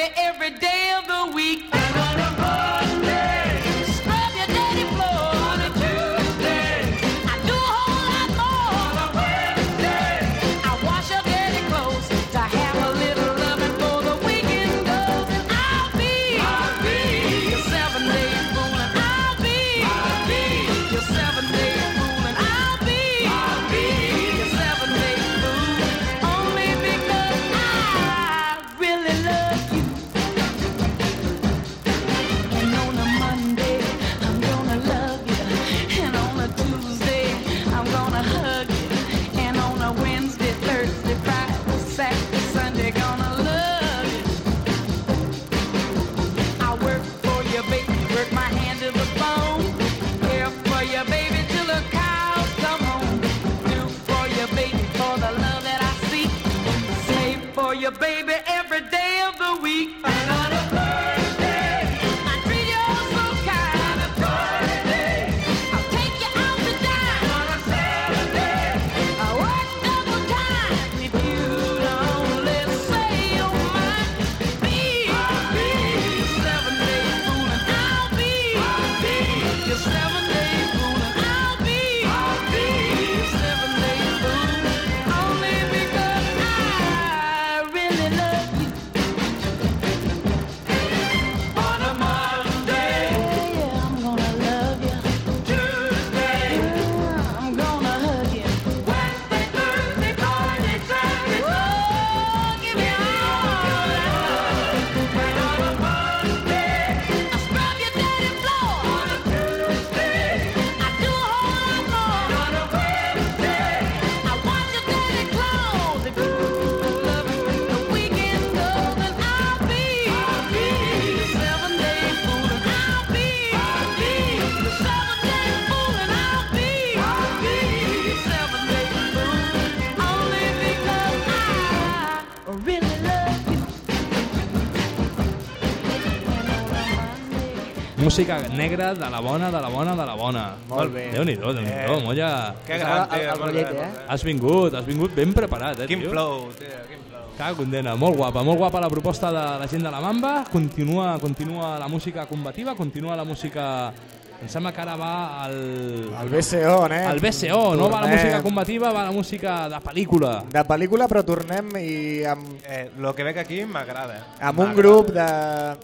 Música negra de la bona, de la bona, de la bona. Molt bé. Déu-n'hi-do, déu nhi Eh, déu molla. que gran, tio, El- el rotllet, eh? Has vingut, has vingut ben preparat, eh, Quin tio? flow, tio, quin flow. Que condena, molt guapa, molt guapa la proposta de la gent de la Mamba. Continua, continua la música combativa, continua la música... Em sembla que ara va el... El BCO, eh? El BCO, no va la música combativa, va la música de pel·lícula. De pel·lícula, però tornem i amb, Eh, lo que veig aquí m'agrada. amb un grup de...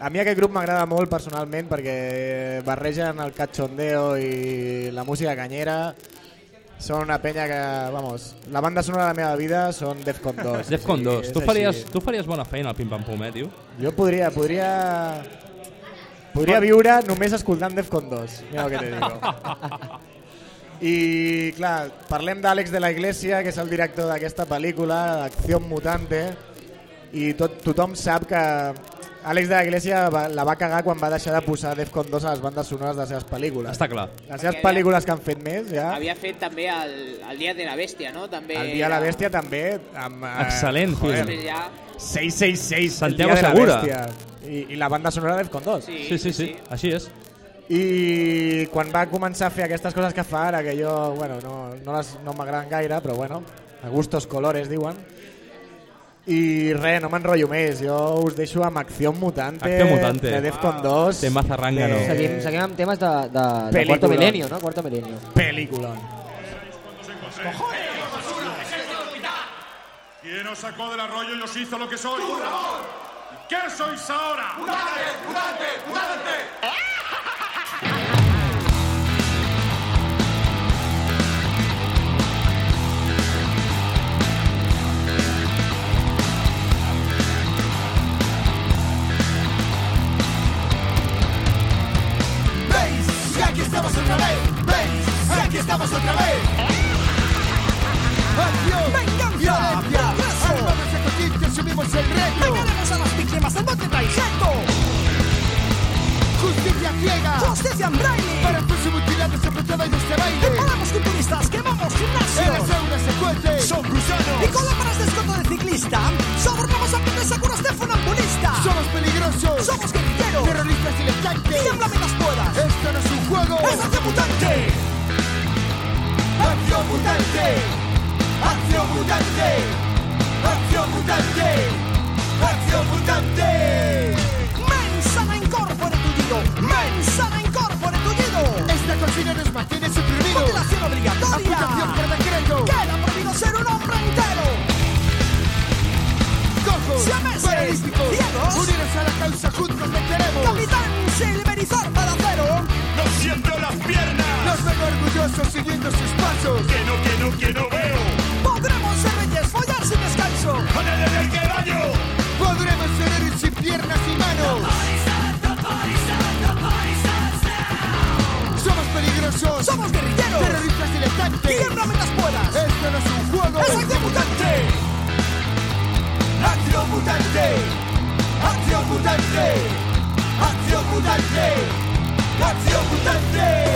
A mi aquest grup m'agrada molt personalment perquè barregen el cachondeo i la música canyera. Són una penya que, vamos, la banda sonora de la meva vida són Defcon 2. Defcon Sí, 2. és Tu així. faries, tu faries bona feina al Pim Pam Pum, eh, tio? Jo podria, podria... Podria viure només escoltant Defcon 2. Mira el que te digo. I, clar, parlem d'Àlex de la Iglesia, que és el director d'aquesta pel·lícula, Acció Mutante, i tot, tothom sap que Àlex de la Iglesia va, la va cagar quan va deixar de posar Defcon 2 a les bandes sonores de les seves pel·lícules. Està clar. Les seves pel·lícules que han fet més, ja... Havia fet també el, el Dia de la Bèstia, no? També El Dia de la Bèstia també, amb... eh, Excel·lent joder, film. Ja... 666, Santiago el Dia de la Segura. Bèstia. I, I la banda sonora de Defcon 2. Sí, sí, sí, així és. I quan va començar a fer aquestes coses que fa ara, que jo, bueno, no, no, les- no m'agraden gaire, però bueno, a gustos colores, diuen. I res, no m'enrotllo més, jo us deixo amb Acció Mutante, Acción Mutante. de Defcon 2. Temazo zángano. de- Seguim, seguim amb temes de, de, de Peliculón. Cuarto Milenio, no? Cuarto Milenio. Peliculón. ¿Quién os sacó del arroyo y os hizo lo que sois? ¿Qué sois ahora? ¡Mutante! ¡Mutante! ¡Mutante! Estamos otra vez. Y aquí estamos otra vez. Acción, violencia, armados de cotilla, subimos el reto. Vengaremos a las víctimas del monte Taisendo. Justicia ciega, justicia en braille. Para sus mutilados todo en este baile. Preparamos culturistas, quemamos gimnasios. En las aulas se cuece, son gusanos. Y con lámparas de escoto de ciclista, sobornamos a pibes a curas de funambulista. Somos peligrosos, somos guerrilleros, terroristas diletantes. Tiembla mientras puedas. Esto no es un juego, es acción mutante. Acción mutante. Acción mutante. Acción mutante. Acción mutante. Mensana incorpore tullido. Esta cocina nos mantiene suprimidos. Mutilación obligatoria. Amputación por decreto. Queda prohibido ser un hombre entero. Cojos, Siameses, paralíticos, ciegos. unidos a la causa, juntos venceremos. Capitán Silverizar para cero. ¡No siento las piernas! Nos ven orgullosos siguiendo sus pasos. ¡Que no, que no, que no veo! Podremos ser reyes, follar sin descanso. ¡Que daño! Podremos ser héroes sin piernas y manos. Somos peligrosos. Somos guerrilleros. Terroristas diletantes. Tiembla mientras puedas. Esto no es un juego. Es acción mutante. Acción mutante. Acción mutante. Acción mutante. Acción mutante.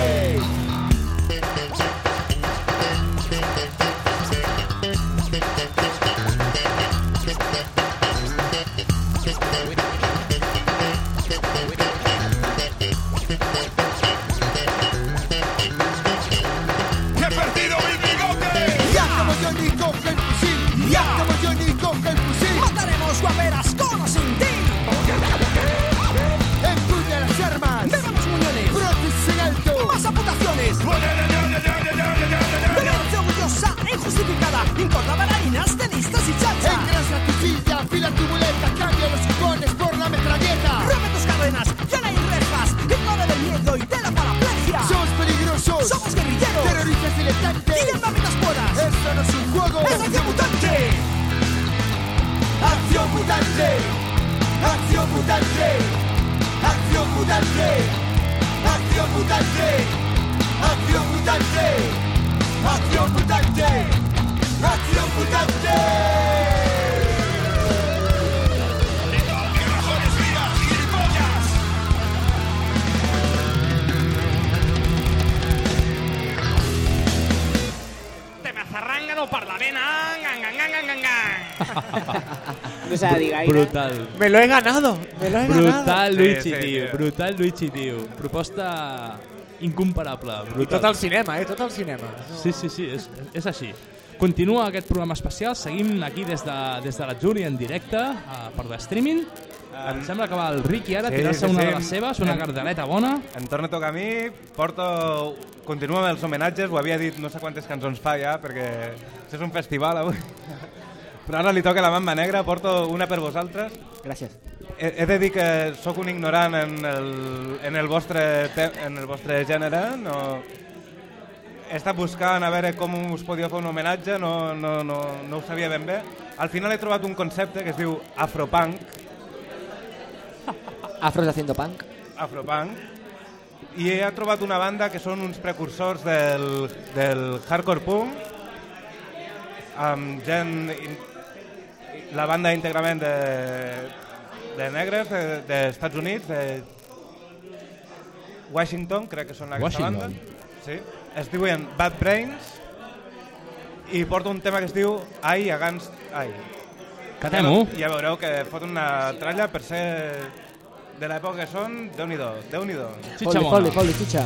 Acción mutante. Acción mutante. Acción mutante. Acción mutante. Acción mutante. Acción mutante. Acción mutante. ¡Que No s'ha de dir gaire. Brutal. Me lo he ganado. Me lo he ganado. Brutal, Luigi, Sí, sí, tio. Brutal, Luigi, tio. Proposta incomparable. I Brutal. tot el cinema, eh? Tot el cinema. Sí, sí, sí, és, és així. Continua aquest programa especial, seguim aquí des de, des de l'atzur i en directe uh, per l'streaming. Em sembla que va el Ricky ara a tirar-se una de les seves, una Em- gardeleta bona. Em torna a tocar a mi, porto... Continua amb els homenatges, ho havia dit no sé quantes cançons fa ja, perquè això és un festival avui. Però ara li toca la mamba negra, porto una per vosaltres. Gràcies. He, he de dir que sóc un ignorant en el, en el, vostre, en el vostre gènere, no... He estat buscant a veure com us podia fer un homenatge, no, no, no, no ho sabia ben bé. Al final he trobat un concepte que es diu afropunk, Afros haciendo punk. afropunk, i he trobat una banda que són uns precursors del, del hardcore punk, amb gent... La banda íntegrament de, de negres de- dels Estats Units, de Washington, crec que són aquesta Washington. banda. Sí. Es diuen Bad Brains i porta un tema que es diu Ai Against Ai. Que temo. Ja veureu que fot una tralla per ser de l'època que són, Déu-n'hi-do, Déu-n'hi-do. Foli, foli, foli, xitxa.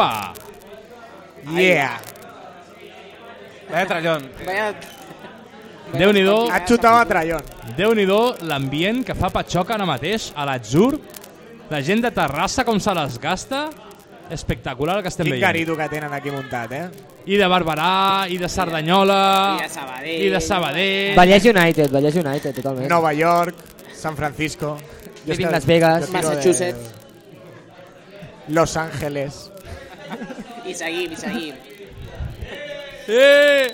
Aupa! Yeah! Vaya trallón. Vaya... Déu-n'hi-do. Ha xutat a trallón. Déu-n'hi-do l'ambient que fa Patxoca ara mateix, a l'atzur. La gent de Terrassa com se les gasta. Espectacular el que estem Quin veient. garito que tenen aquí muntat, eh? I de Barberà, i de Cerdanyola... I de Sabadell. I de Sabadell... Vallès United, Vallès United, totalment. Nova York, San Francisco... Jo que- Las Vegas. tiro de- Massachusetts. Los Ángeles. I seguim, i seguim. Eh!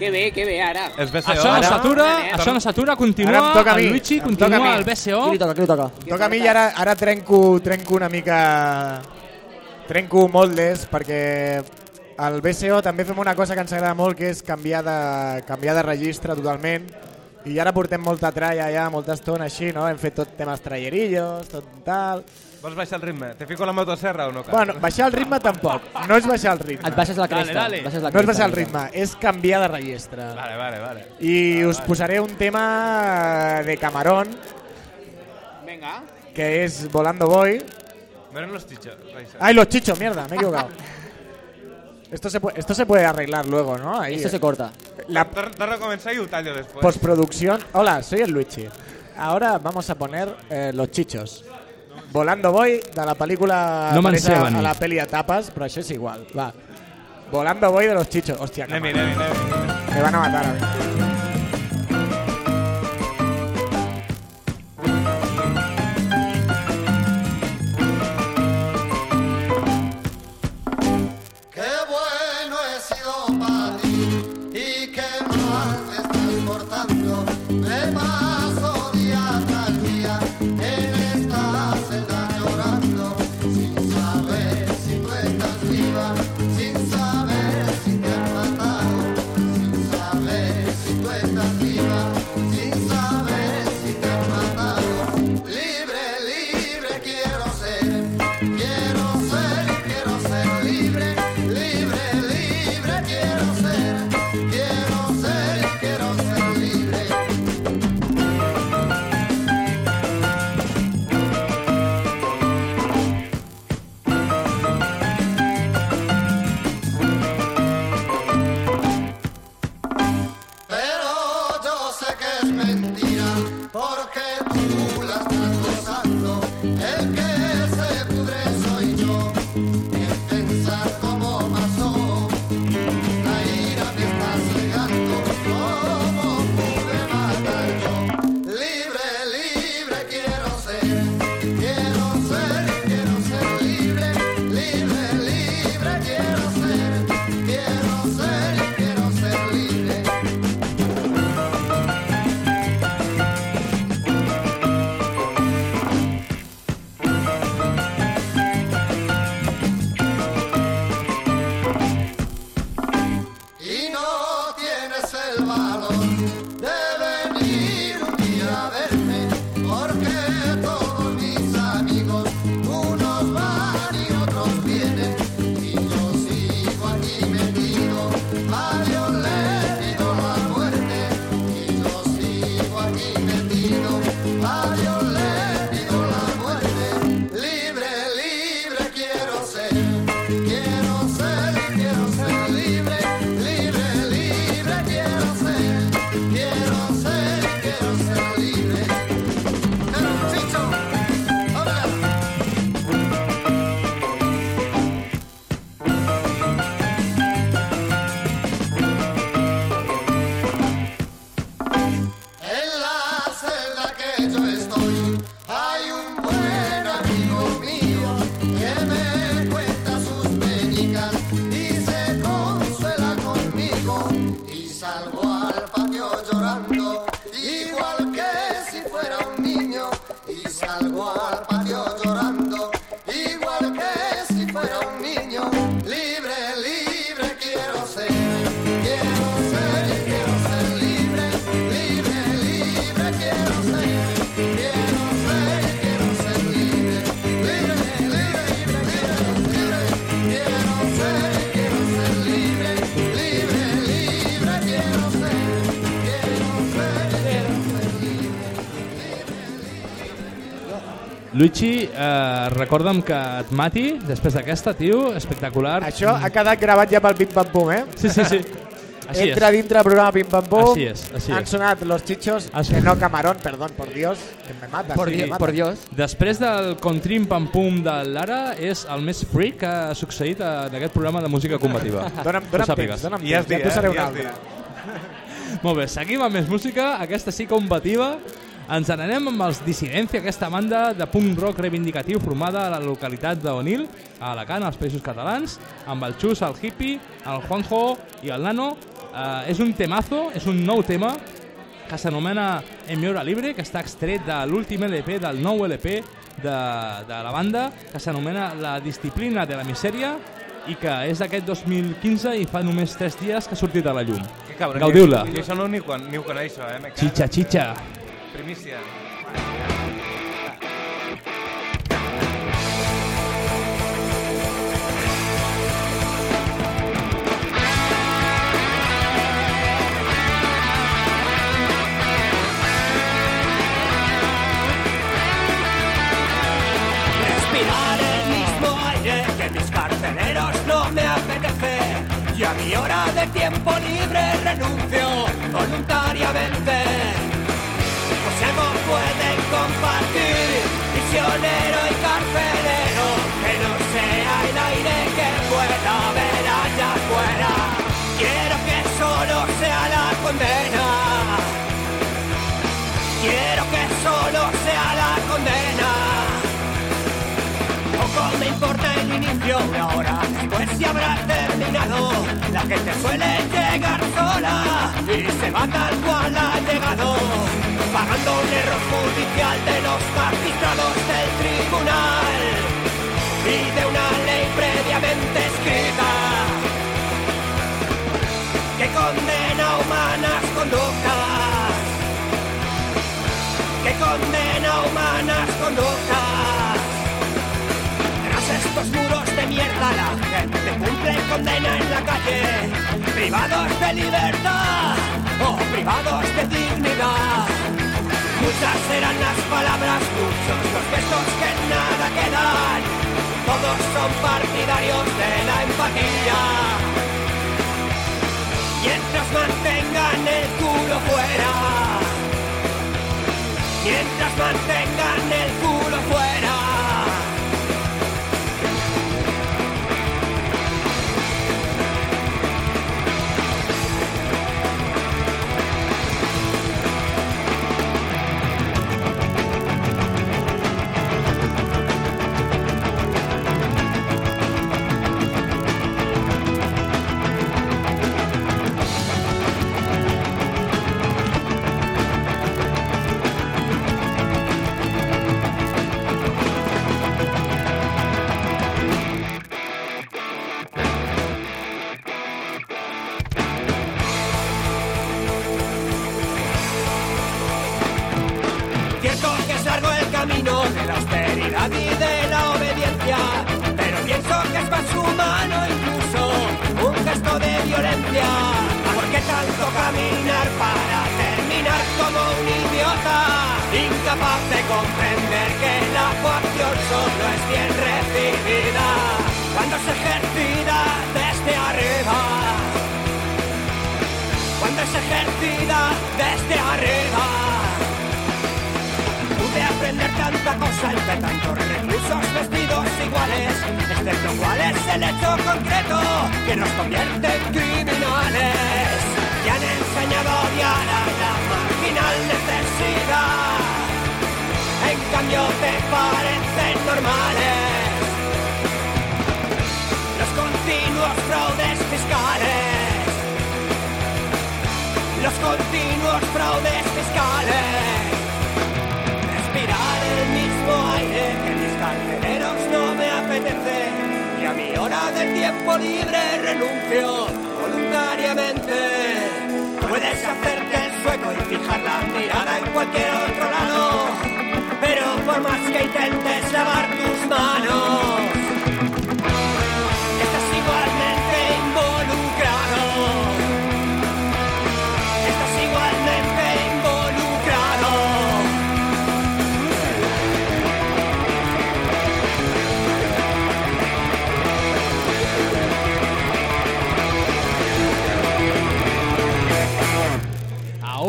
Que bé, que bé, ara. Els BCO. Això no s'atura, això no s'atura, Ara continua em toca a mi, el Luigi, continua el BCO. Qui li toca, qui li toca? Toca a mi i ara, ara trenco, trenco una mica... Trenco moldes perquè al BCO també fem una cosa que ens agrada molt, que és canviar de, canviar de registre totalment. I ara portem molta tralla ja, molta estona així, no? Hem fet tot temes trayerillos, tot tal... Vols baixar el ritme? Te fico la motosserra o no cal? Bueno, baixar el ritme tampoc, no és baixar el ritme. Et baixes la cresta, Dale, dale. baixes la no és baixar el ritme, és canviar de registre. Vale, vale, vale. I us posaré un tema de Camarón, Venga. que es Volando Boy. Miren los chichos. ¡Ay, los chichos! Mierda, me he equivocado. Esto se, puede, esto se puede arreglar luego, ¿no? Ahí, Esto se corta. La Tor- Torna a comenzar y ho tallo después. postproducción. Hola, soy el Luigi. Ahora vamos a poner eh, los chichos. Volando Boy de la pel·lícula No a, a la peli a tapes, però això és igual. Va. Volando Boy de los chichos. Hòstia, que mal. Me van a matar a mí. Luigi, eh, recorda'm que et mati després d'aquesta, tio, espectacular. Això ha quedat gravat ja pel Pim Pam Pum, eh? Sí, sí, sí. Així Entra és. dintre del programa Pim Pam Pum. Així és, així Han sonat los chichos, Així que no camarón, perdón, por Dios, que me mata. Sí. me mata. Després del Contrim Pam Pum de Lara, és el més freak que ha succeït en aquest programa de música combativa. Dona'm- dona'm sàpigues. temps, dona'm I ja temps, ja et posaré una altra. Molt bé, seguim amb més música, aquesta sí combativa. Ens n'anem amb els Dissidència, aquesta banda de punk rock reivindicatiu formada a la localitat d'Onil, a Alacant, als Països Catalans, amb el Xus, el Hippie, el Juanjo i el Nano. Eh, és un temazo, és un nou tema que s'anomena En mi hora libre, que està extret de l'últim LP, del nou LP de, de la banda, que s'anomena La disciplina de la misèria, i que és d'aquest 2015 i fa només 3 dies que ha sortit a la llum. Gaudiu-la. Jo això no ni, ni ho coneixo, eh? Chicha, chicha. Primícia. Respirar el mismo aire que mis carceleros no me. Y a mi hora de tiempo libre renuncio voluntariamente. Pueden compartir, prisionero y carcelero, que no sea el aire que pueda ver allá afuera. Quiero que solo sea la condena. Quiero que solo sea el inicio, una hora después si habrá terminado. La gente suele llegar sola y se va tal cual ha llegado. Pagando un error judicial de los magistrados del tribunal y de una ley previamente escrita que condena humanas conductas. Que condena humanas estos de mierda la gente cumple condena en la calle, privados de libertad o privados de dignidad. Muchas serán las palabras, muchos los gestos que nada quedan. Todos son partidarios de la empatía. Mientras mantengan el culo fuera. Mientras mantengan el Incapaz de comprender que la coacción solo es bien recibida cuando se ejercida desde arriba. Cuando es ejercida desde arriba. Pude aprender tanta cosa entre tantos reclusos vestidos iguales, excepto cuál es el hecho concreto que nos convierte en criminales. Y han enseñado a odiar a la marginal necesidad. En cambio te parecen normales los continuos fraudes fiscales. Los continuos fraudes fiscales respirar el mismo aire que mis carceleros no me apetece y a mi hora del tiempo libre renuncio voluntariamente. Puedes hacerte y fijar la mirada en cualquier otro lado, pero por más que intentes lavar tus manos,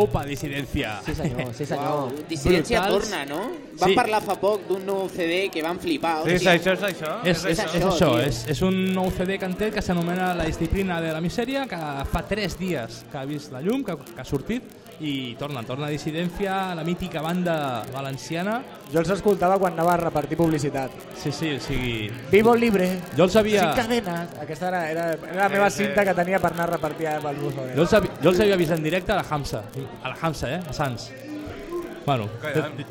Aupa, dissidència. Sí senyor, sí senyor. Uau, dissidència Brutals. torna, no? Vam Sí. parlar fa poc d'un nou CD que van flipar. Sí, és això, és això. És, és, és, això, això, tio. és, és un nou CD que han tret que s'anomena La disciplina de la misèria, que fa 3 dies que ha vist la llum, que, que ha sortit, i torna, torna a Dissidència, la mítica banda valenciana. Jo els escoltava quan anava a repartir publicitat. Sí, sí, o sigui... Vivo libre. Jo els havia... Sin cadenas. Aquesta era, era, era la meva cinta que tenia per anar a repartir pels buzones. Jo els, havi- jo els havia vist en directe a la Hamsa, a la Hamsa, eh? a Sants. Bueno,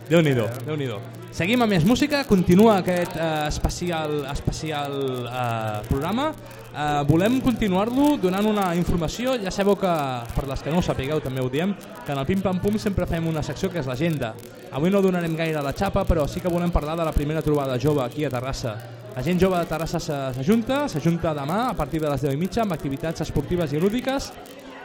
Déu-n'hi-do, déu nhi déu Seguim amb més música, continua aquest eh, especial, especial eh, programa Uh, volem continuar-lo donant una informació, ja sabeu que, per les que no ho sapigueu també ho diem, que en el Pim Pam Pum sempre fem una secció que és l'agenda. Avui no donarem gaire la xapa, però sí que volem parlar de la primera trobada jove aquí a Terrassa. La gent jove de Terrassa s'ajunta, s'ajunta demà a partir de les 10 i mitja amb activitats esportives i lúdiques.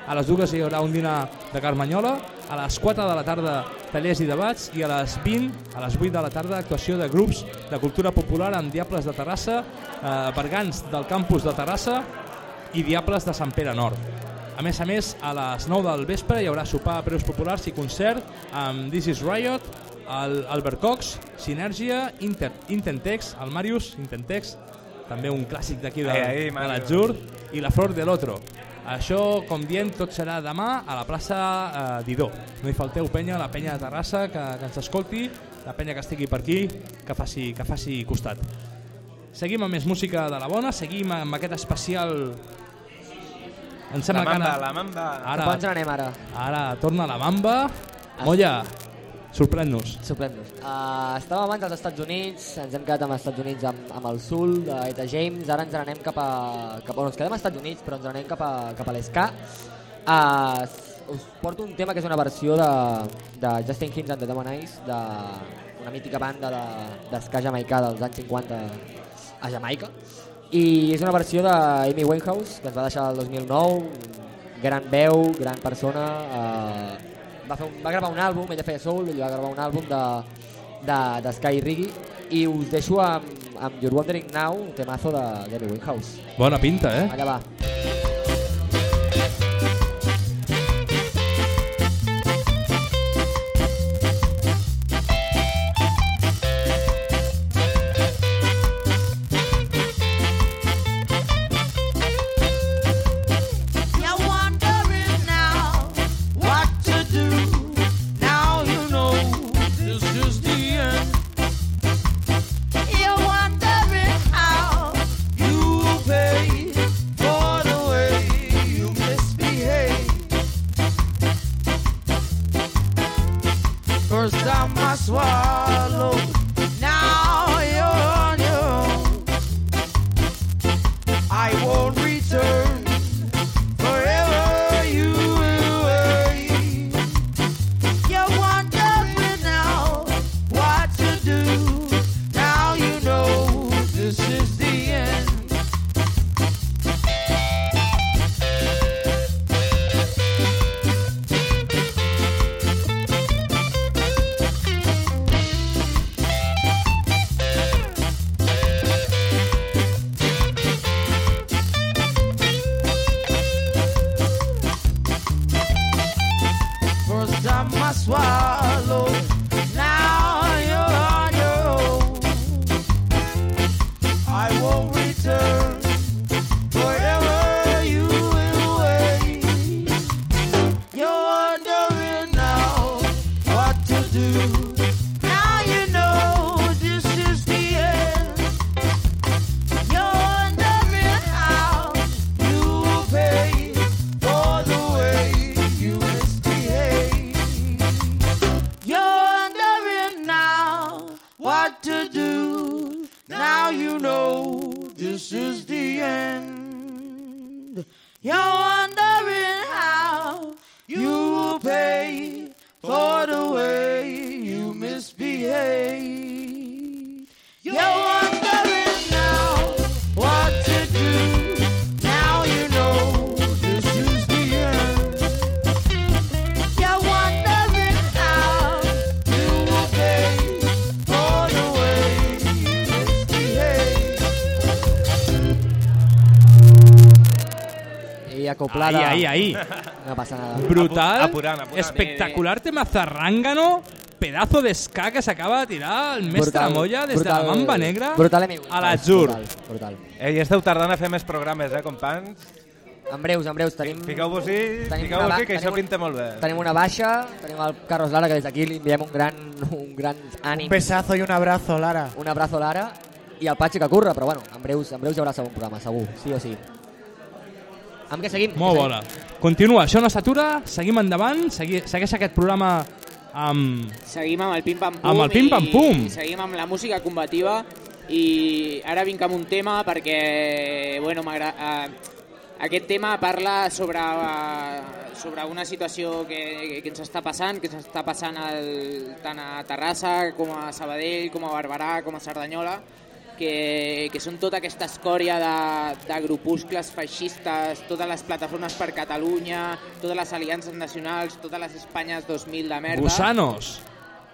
A les dues hi haurà un dinar de Carmanyola, a les 4 de la tarda tallers i debats i a les 20, a les 8 de la tarda actuació de grups de cultura popular amb Diables de Terrassa, eh, Bergants del campus de Terrassa i Diables de Sant Pere Nord. A més a més, a les 9 del vespre hi haurà sopar a preus populars i concert amb This is Riot, el Albert Cox, Sinergia, Inter, Intentex, el Marius, Intentex, també un clàssic d'aquí de, Ai, ai, de l'Atzur, i la Flor de l'Otro. Això, com diem, tot serà demà a la plaça eh, Didó. No hi falteu, penya, la penya de Terrassa, que, que ens escolti, la penya que estigui per aquí, que faci, que faci costat. Seguim amb més música de la bona, seguim amb aquest especial... Em sembla La que mamba, ara- la mamba. Ara, Cap on n'anem ara? Ara torna la mamba. Molla, sorprèn-nos. Sorprèn-nos. Uh, estàvem abans als Estats Units, ens hem quedat als Estats Units amb, amb el Sul d'Eta James, ara ens n'anem cap a... Cap, bueno, ens quedem als Estats Units, però ens n'anem cap a, cap a l'Esca. Uh, us porto un tema que és una versió de, de Justin Hinds and the Demon Eyes, de una mítica banda de- d'esca de, jamaicà dels anys 50 a Jamaica. I és una versió d'Amy Winehouse, que ens va deixar el 2009, gran veu, gran persona, eh, va, fer un, va gravar un àlbum, ella feia soul, ell va gravar un àlbum de, de, de Sky Riggy, i us deixo amb, amb You're Wondering Now, un temazo de d'Amy Winehouse. Bona pinta, eh? Allà va. Ahí. No passa nada. Brutal, Apurant, apurant. espectacular tema zarrángano, pedazo de ska que s'acaba de tirar el mestre Brutal, Molla des de la brutal, Mamba Negra brutal, Emi a l'Atzur. Brutal, brutal. Ei, esteu tardant a fer més programes, eh, companys? En breus, en breus, tenim... Fiqueu-vos-hi, ba- que això tenim un- pinta molt bé. Tenim una baixa, tenim el Carlos Lara, que des d'aquí li enviem un gran, un gran ànim. Un besazo y un abrazo, Lara. Un abrazo, Lara. I el Patxi que curra, però bueno, en breus, en breus hi haurà segon programa, segur, sí o sí. Amb què seguim? Molt bona. Continua, això no s'atura, seguim endavant, segui, segueix aquest programa amb... Seguim amb el pim-pam-pum Amb el pim-pam-pum. i seguim amb la música combativa I ara vinc amb un tema perquè, bueno, m'agrada... Eh, aquest tema parla sobre, eh, sobre una situació que, que ens està passant, que ens està passant al, tant a Terrassa com a Sabadell, com a Barberà, com a Cerdanyola, que, que són tota aquesta escòria de, de grupuscles feixistes, totes les plataformes per Catalunya, totes les aliances nacionals, totes les Espanyes 2000 de merda. Gusanos.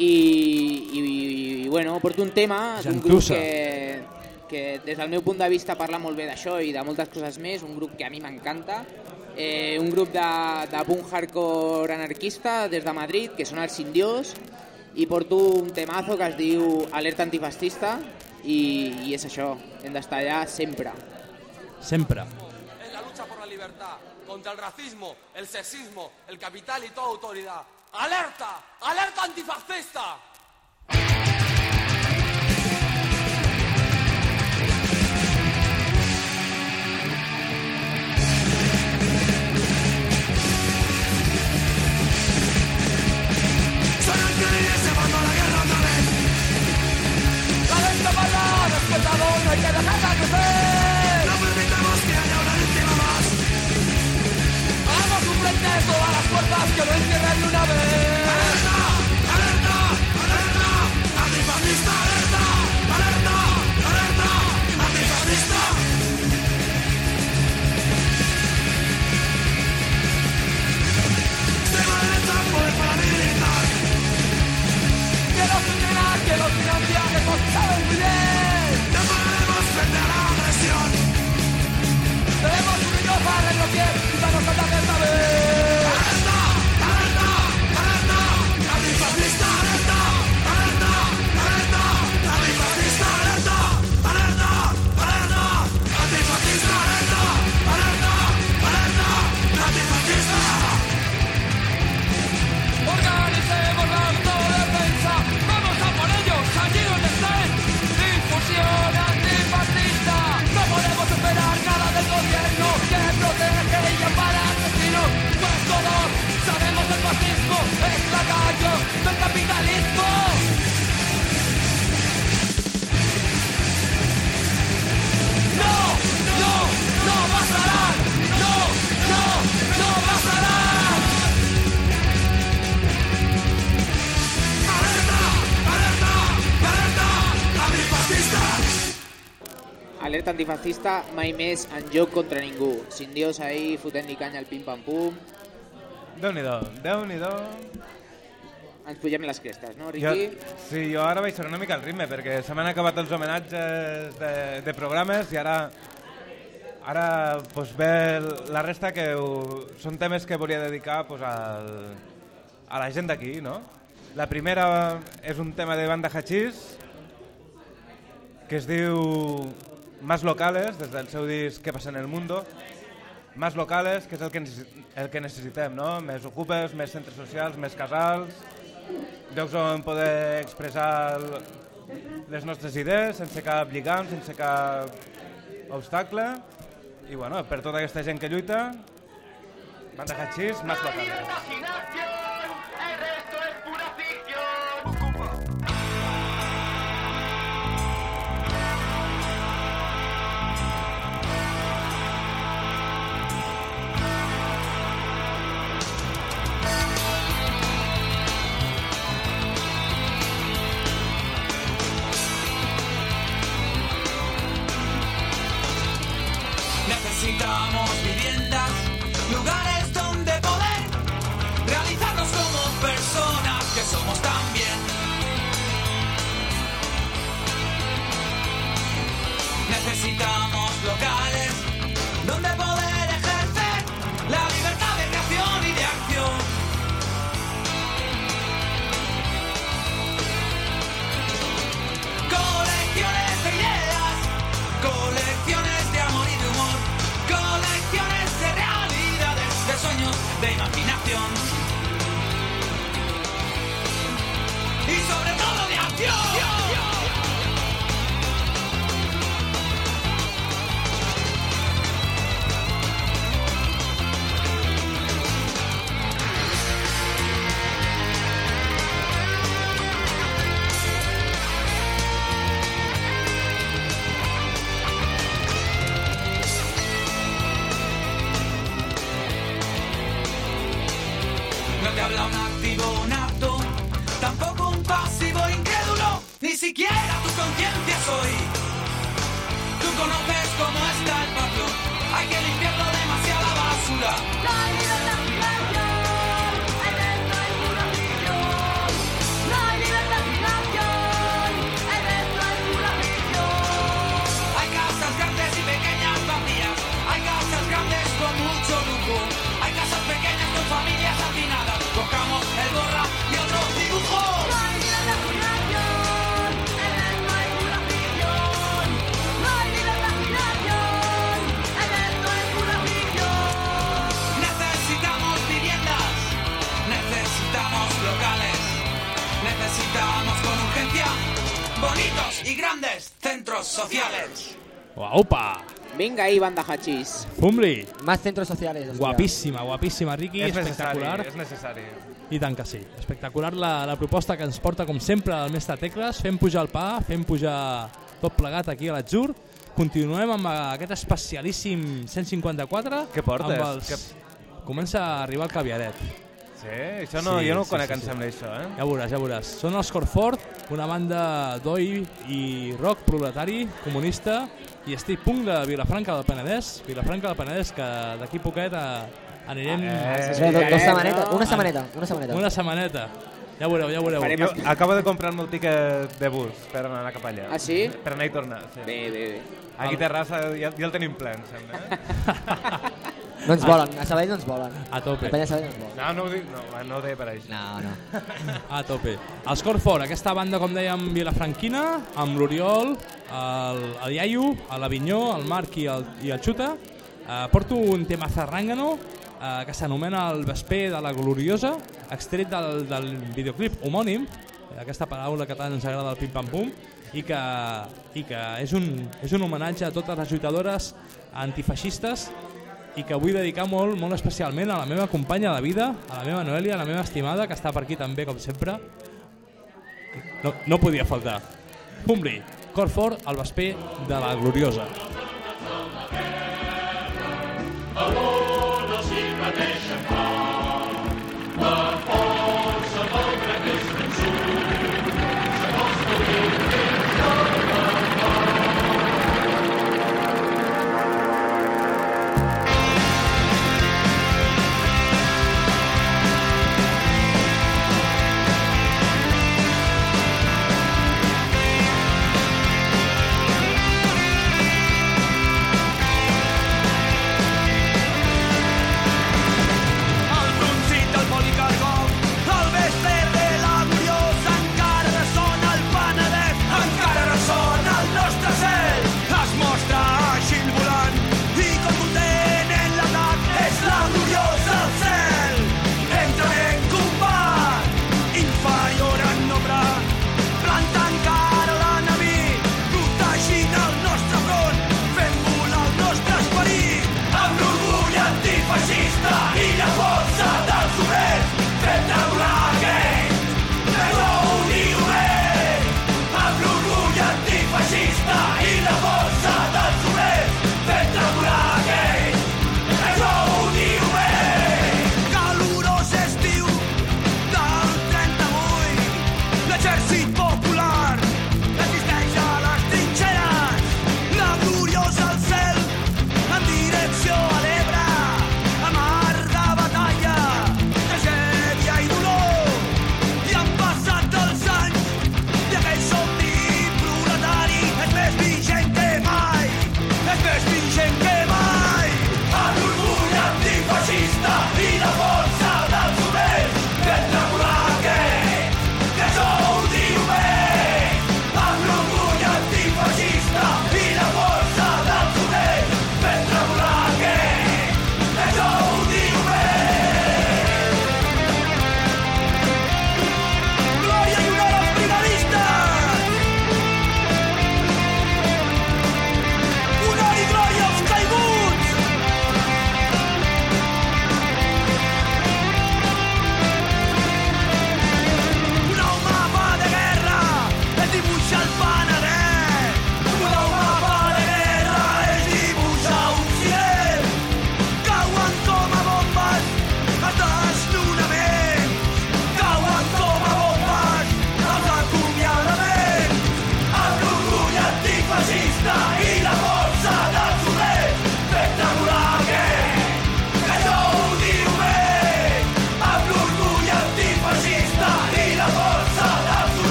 I, i, i bueno, porto un tema d'un grup que, que des del meu punt de vista parla molt bé d'això i de moltes coses més, un grup que a mi m'encanta, eh, un grup de, de punk hardcore anarquista des de Madrid, que són els Indios, i porto un temazo que es diu Alerta Antifascista, i, i és això, hem d'estar allà sempre. Sempre. Es la lucha por la libertad, contra el racismo, el sexismo, el capital y toda autoridad. ¡Alerta! ¡Alerta antifascista! Para respetado, no hay que dejarla crecer. No permitamos que haya una víctima más. Hagamos un frente todas las fuerzas que lo encierren de una vez. ¡Alerta! ¡Alerta! ¡Alerta! ¡Antifascista! Vamos a darle esta vez. Alerta antifascista, mai més en joc contra ningú. Sin Dios ahí, fotent-li canya al pim-pam-pum. Déu-n'hi-do, Déu-n'hi-do. Ens pugem les crestes, no, Jo, Riqui? sí, jo ara baixaré una mica el ritme perquè se m'han acabat els homenatges de, de programes i ara ara pues, ve la resta que ho, són temes que volia dedicar pues, al, a la gent d'aquí, no? La primera és un tema de banda hachís que es diu Más Locales, des del seu disc Que passa en el mundo. Más locales, que és el que, el que necessitem, no? Més ocupes, més centres socials, més casals, llocs on poder expressar les nostres idees sense cap lligam, sense cap obstacle. I bueno, per tota aquesta gent que lluita, banda hachís, más locales. Vinga ahí, banda hachís. Fumbli! Más centros sociales. hostia. Guapíssima, guapíssima, Riqui, És necessari, espectacular. és necessari. I tant que sí. Espectacular la, la proposta que ens porta, com sempre, el mestre Tecles, fent pujar el pa, fent pujar tot plegat aquí a l'Atzur. Continuem amb aquest especialíssim 154. Què portes? Amb els... Comença a arribar el caviaret. Sí, això no, jo no ho conec, em sembla, això, eh? Ja veuràs, ja veuràs. Són els Corfort, una banda d'oi i rock proletari, comunista i estic punk de Vilafranca del Penedès. Vilafranca del Penedès, que d'aquí poquet eh, anirem... Eh, sí, dos- dos setmanetes, una setmaneta, una setmaneta. Una setmaneta. Ja veureu, ja veureu. Jo acabo de comprar-me el tiquet de bus per anar cap allà. Ah, sí? Per anar i tornar, sí. Bé, bé, bé. Aquí a Terrassa ja, ja el tenim ple, em sembla. Eh? No ens volen, a Sabadell no ens volen. A tope. A Penya Sabadell no ens volen. No, no ho dic, no, no ho deia per això. No, no. A tope. Els Corfort, aquesta banda, com dèiem, vilafranquina, amb l'Oriol, el, el Iaio, l'Avinyó, el Marc i el, i el Xuta. Eh, porto un tema zarrangano eh, que s'anomena El Vesper de la Gloriosa, extret del, del videoclip homònim, aquesta paraula que tant ens agrada del pim-pam-pum, i que, i que és, un, és un homenatge a totes les lluitadores antifeixistes i que vull dedicar molt, molt especialment a la meva companya de vida, a la meva Noelia, a la meva estimada, que està per aquí també, com sempre. No, no podia faltar. Fumbli, cor fort al vesper de la gloriosa. Algunos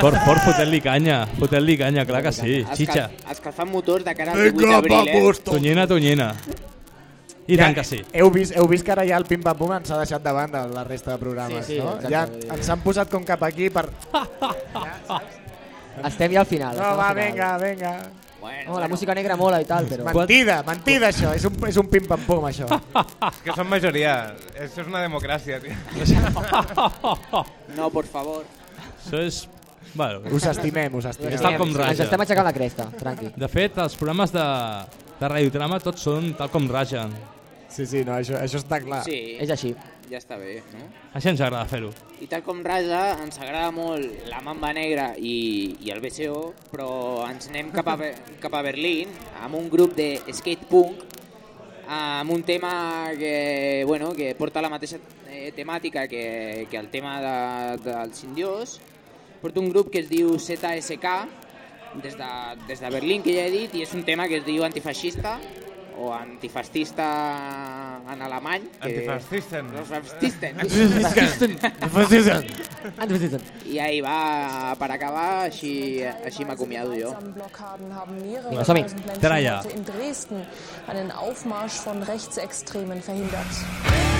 Fort, fort, fotent-li canya. Fotent-li canya, clar que sí. Xitxa. Escalfant motors de cara al 18 d'abril, eh? Tonyina, tonyina. I tant que sí. Heu vist, heu vist que ara ja el Pim Pam Pum ens ha deixat de banda la resta de programes, Sí, sí, no? Ja ens han posat com cap aquí per... Estem ja al final. No, va, vinga, vinga. Bueno, Oh, la música negra mola i tal, però... Mentida, mentida això, és un, és un Pim Pam Pum això. És que són majoria. Això és una democràcia, tio. No, por favor. Això és... Bueno, Us estimem, us estimem. És tal com raja. Ens estem aixecant la cresta, tranqui. De fet, els programes de, de radiotrama tots són tal com ragen. Sí, sí, no, això, això està clar. Sí. És així. Ja està bé, no? Així ens agrada fer-ho. I tal com raja, ens agrada molt la Mamba Negra i, i el BCO, però ens anem cap a, cap a Berlín amb un grup de skate punk amb un tema que, bueno, que porta la mateixa eh, temàtica que, que el tema de, dels indios. Porta un grup que es diu ZSK, des de, des de Berlín, que ja he dit, i és un tema que es diu antifeixista, o antifascista en alemany. Que... Antifascisten. Antifascisten. Antifascisten. Antifascisten. Antifascisten. I ahí va, per acabar, així, així m'acomiado jo. Ja, som-hi. heute in Dresden einen Aufmarsch von Rechtsextremen verhindert.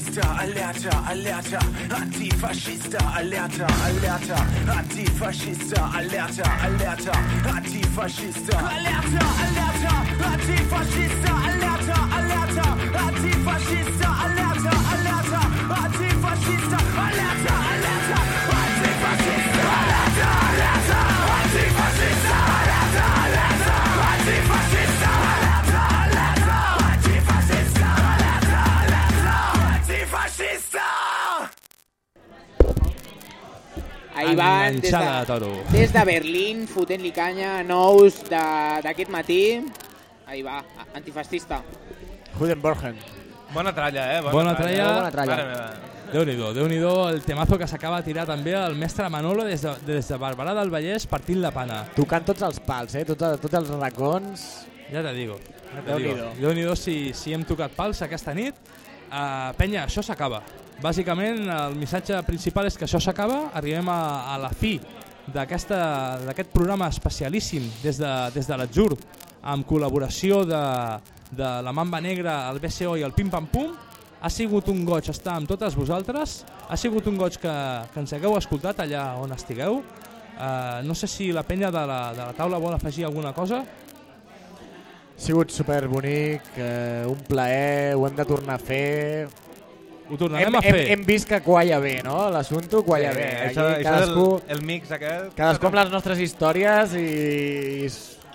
Antifaschista, alerta, alerta, antifaschista, alerta, alerta, antifaschista, alerta, alerta, antifaschista, alerta, alerta, antifaschista, alerta, alerta, antifaschista, alerta, alerta, antifaschista, Ahí van, des de, de toro. des de Berlín, fotent-li canya, nous de- d'aquest matí. Ahí va, a- antifascista. Judenborgen. Bona tralla, eh? Bona tralla. Bona tralla. Mare meva. Déu-n'hi-do, déu nhi déu el temazo que s'acaba de tirar també el mestre Manolo des de, des de Barberà del Vallès partint la pana. Tocant tots els pals, eh? Tots, tots els racons... Ja te digo. Ja te digo. Déu-n'hi-do si, si hem tocat pals aquesta nit. Uh, penya, això s'acaba. Bàsicament, el missatge principal és que això s'acaba. Arribem a, a la fi d'aquest programa especialíssim des de, des de l'Atzur amb col·laboració de, de la Mamba Negra, el BCO i el Pim Pam Pum. Ha sigut un goig estar amb totes vosaltres. Ha sigut un goig que, que ens hagueu escoltat allà on estigueu. Uh, no sé si la penya de la, de la taula vol afegir alguna cosa. Ha sigut superbonic, eh, un plaer, ho hem de tornar a fer... Ho tornarem hem, a fer. Hem, hem vist que qualla bé, no? L'assumpte qualla Sí, bé. això- Aquí això cadascú, del- el mix aquest... Cadascú amb les nostres històries i...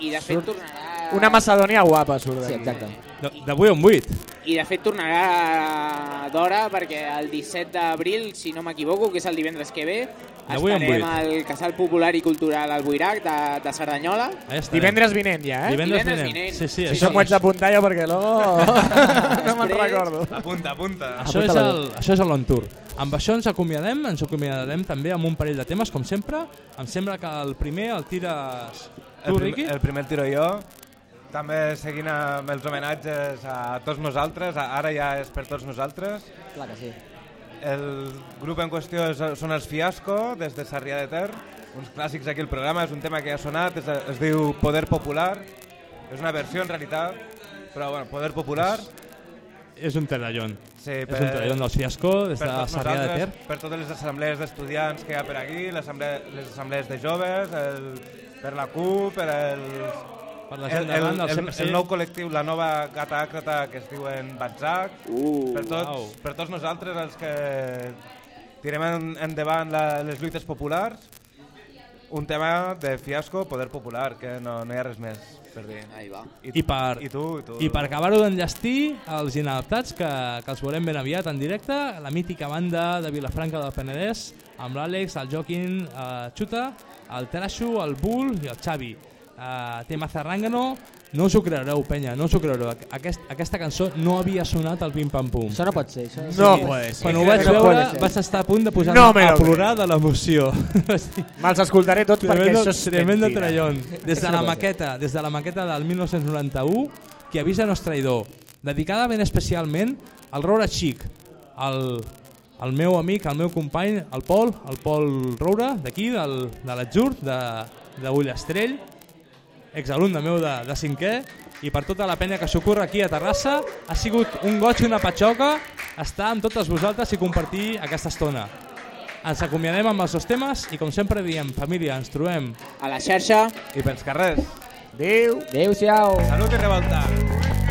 I de fet tornarà Una Macedònia guapa surt d'aquí. Sí, exacte. De, de 8 en 8. I de fet tornarà d'hora perquè el 17 d'abril, si no m'equivoco, que és el divendres que ve, estarem al Casal Popular i Cultural al Buirac de, de Cerdanyola. Divendres vinent ja, eh? Divendres, Divendres vinent. vinent. Sí, sí, Si això, això m'ho haig d'apuntar jo perquè luego no me'n recordo. Apunta, apunta. això, és el, això és el Long Tour. Amb això ens acomiadem, ens acomiadarem també amb un parell de temes, com sempre. Em sembla que el primer el tires El, tu, prim, Riqui. el primer el tiro jo. També seguint amb els homenatges a tots nosaltres, ara ja és per tots nosaltres. Clar que sí. El grup en qüestió és, són els Fiasco, des de Sarrià de Ter, uns clàssics aquí al programa, és un tema que ja ha sonat, és, es diu Poder Popular, és una versió en realitat, però bueno, Poder Popular. És un terrallón. Sí, és un terrallón dels Fiasco, des de Sarrià de Ter. Per totes les assemblees d'estudiants que hi ha per aquí, l'assemblea- les assemblees de joves, el, per la CUP, per el, Per la el, gent el, el el, el nou col·lectiu, la nova gata àcrata que es diuen Batzac, Uh, per, tots, uau. per tots nosaltres els que tirem en, endavant la, les lluites populars, un tema de fiasco, poder popular, que no, no hi ha res més per dir. Ahí va. I per, I tu, i tu. i per acabar-ho d'enllestir, els inadaptats, que, que els veurem ben aviat en directe, la mítica banda de Vilafranca del Penedès, amb l'Àlex, el Joaquín eh, Xuta, el Teraxo, el Bull i el Xavi. Uh, tema Zarrangano, no us ho creureu, penya, no us ho creureu. Aquest, aquesta cançó no havia sonat al Pim Pam Pum. Això no pot ser. Això No puede ser. Quan ho vaig No veure vaig estar a punt de posar No a lo plorar de l'emoció. Me'ls escoltaré tots perquè Tremendo, això és tremendo trallón. Des de la no pot maqueta, des de la maqueta del 1991, qui avisa no és traïdor. Dedicada ben especialment al Roura Chic, el, el meu amic, el meu company, el Pol, el Pol Roura, d'aquí, del- de l'Atzur, de, de Ullastrell, exalumne meu de, de cinquè, i per tota la penya que s'ocorre aquí a Terrassa, ha sigut un goig i una patxoca estar amb totes vosaltres i compartir aquesta estona. Ens acomiadem amb els dos temes i com sempre diem, família, ens trobem A la xarxa. I pels carrers. Adéu. Adéu-siau. Salut i revolta.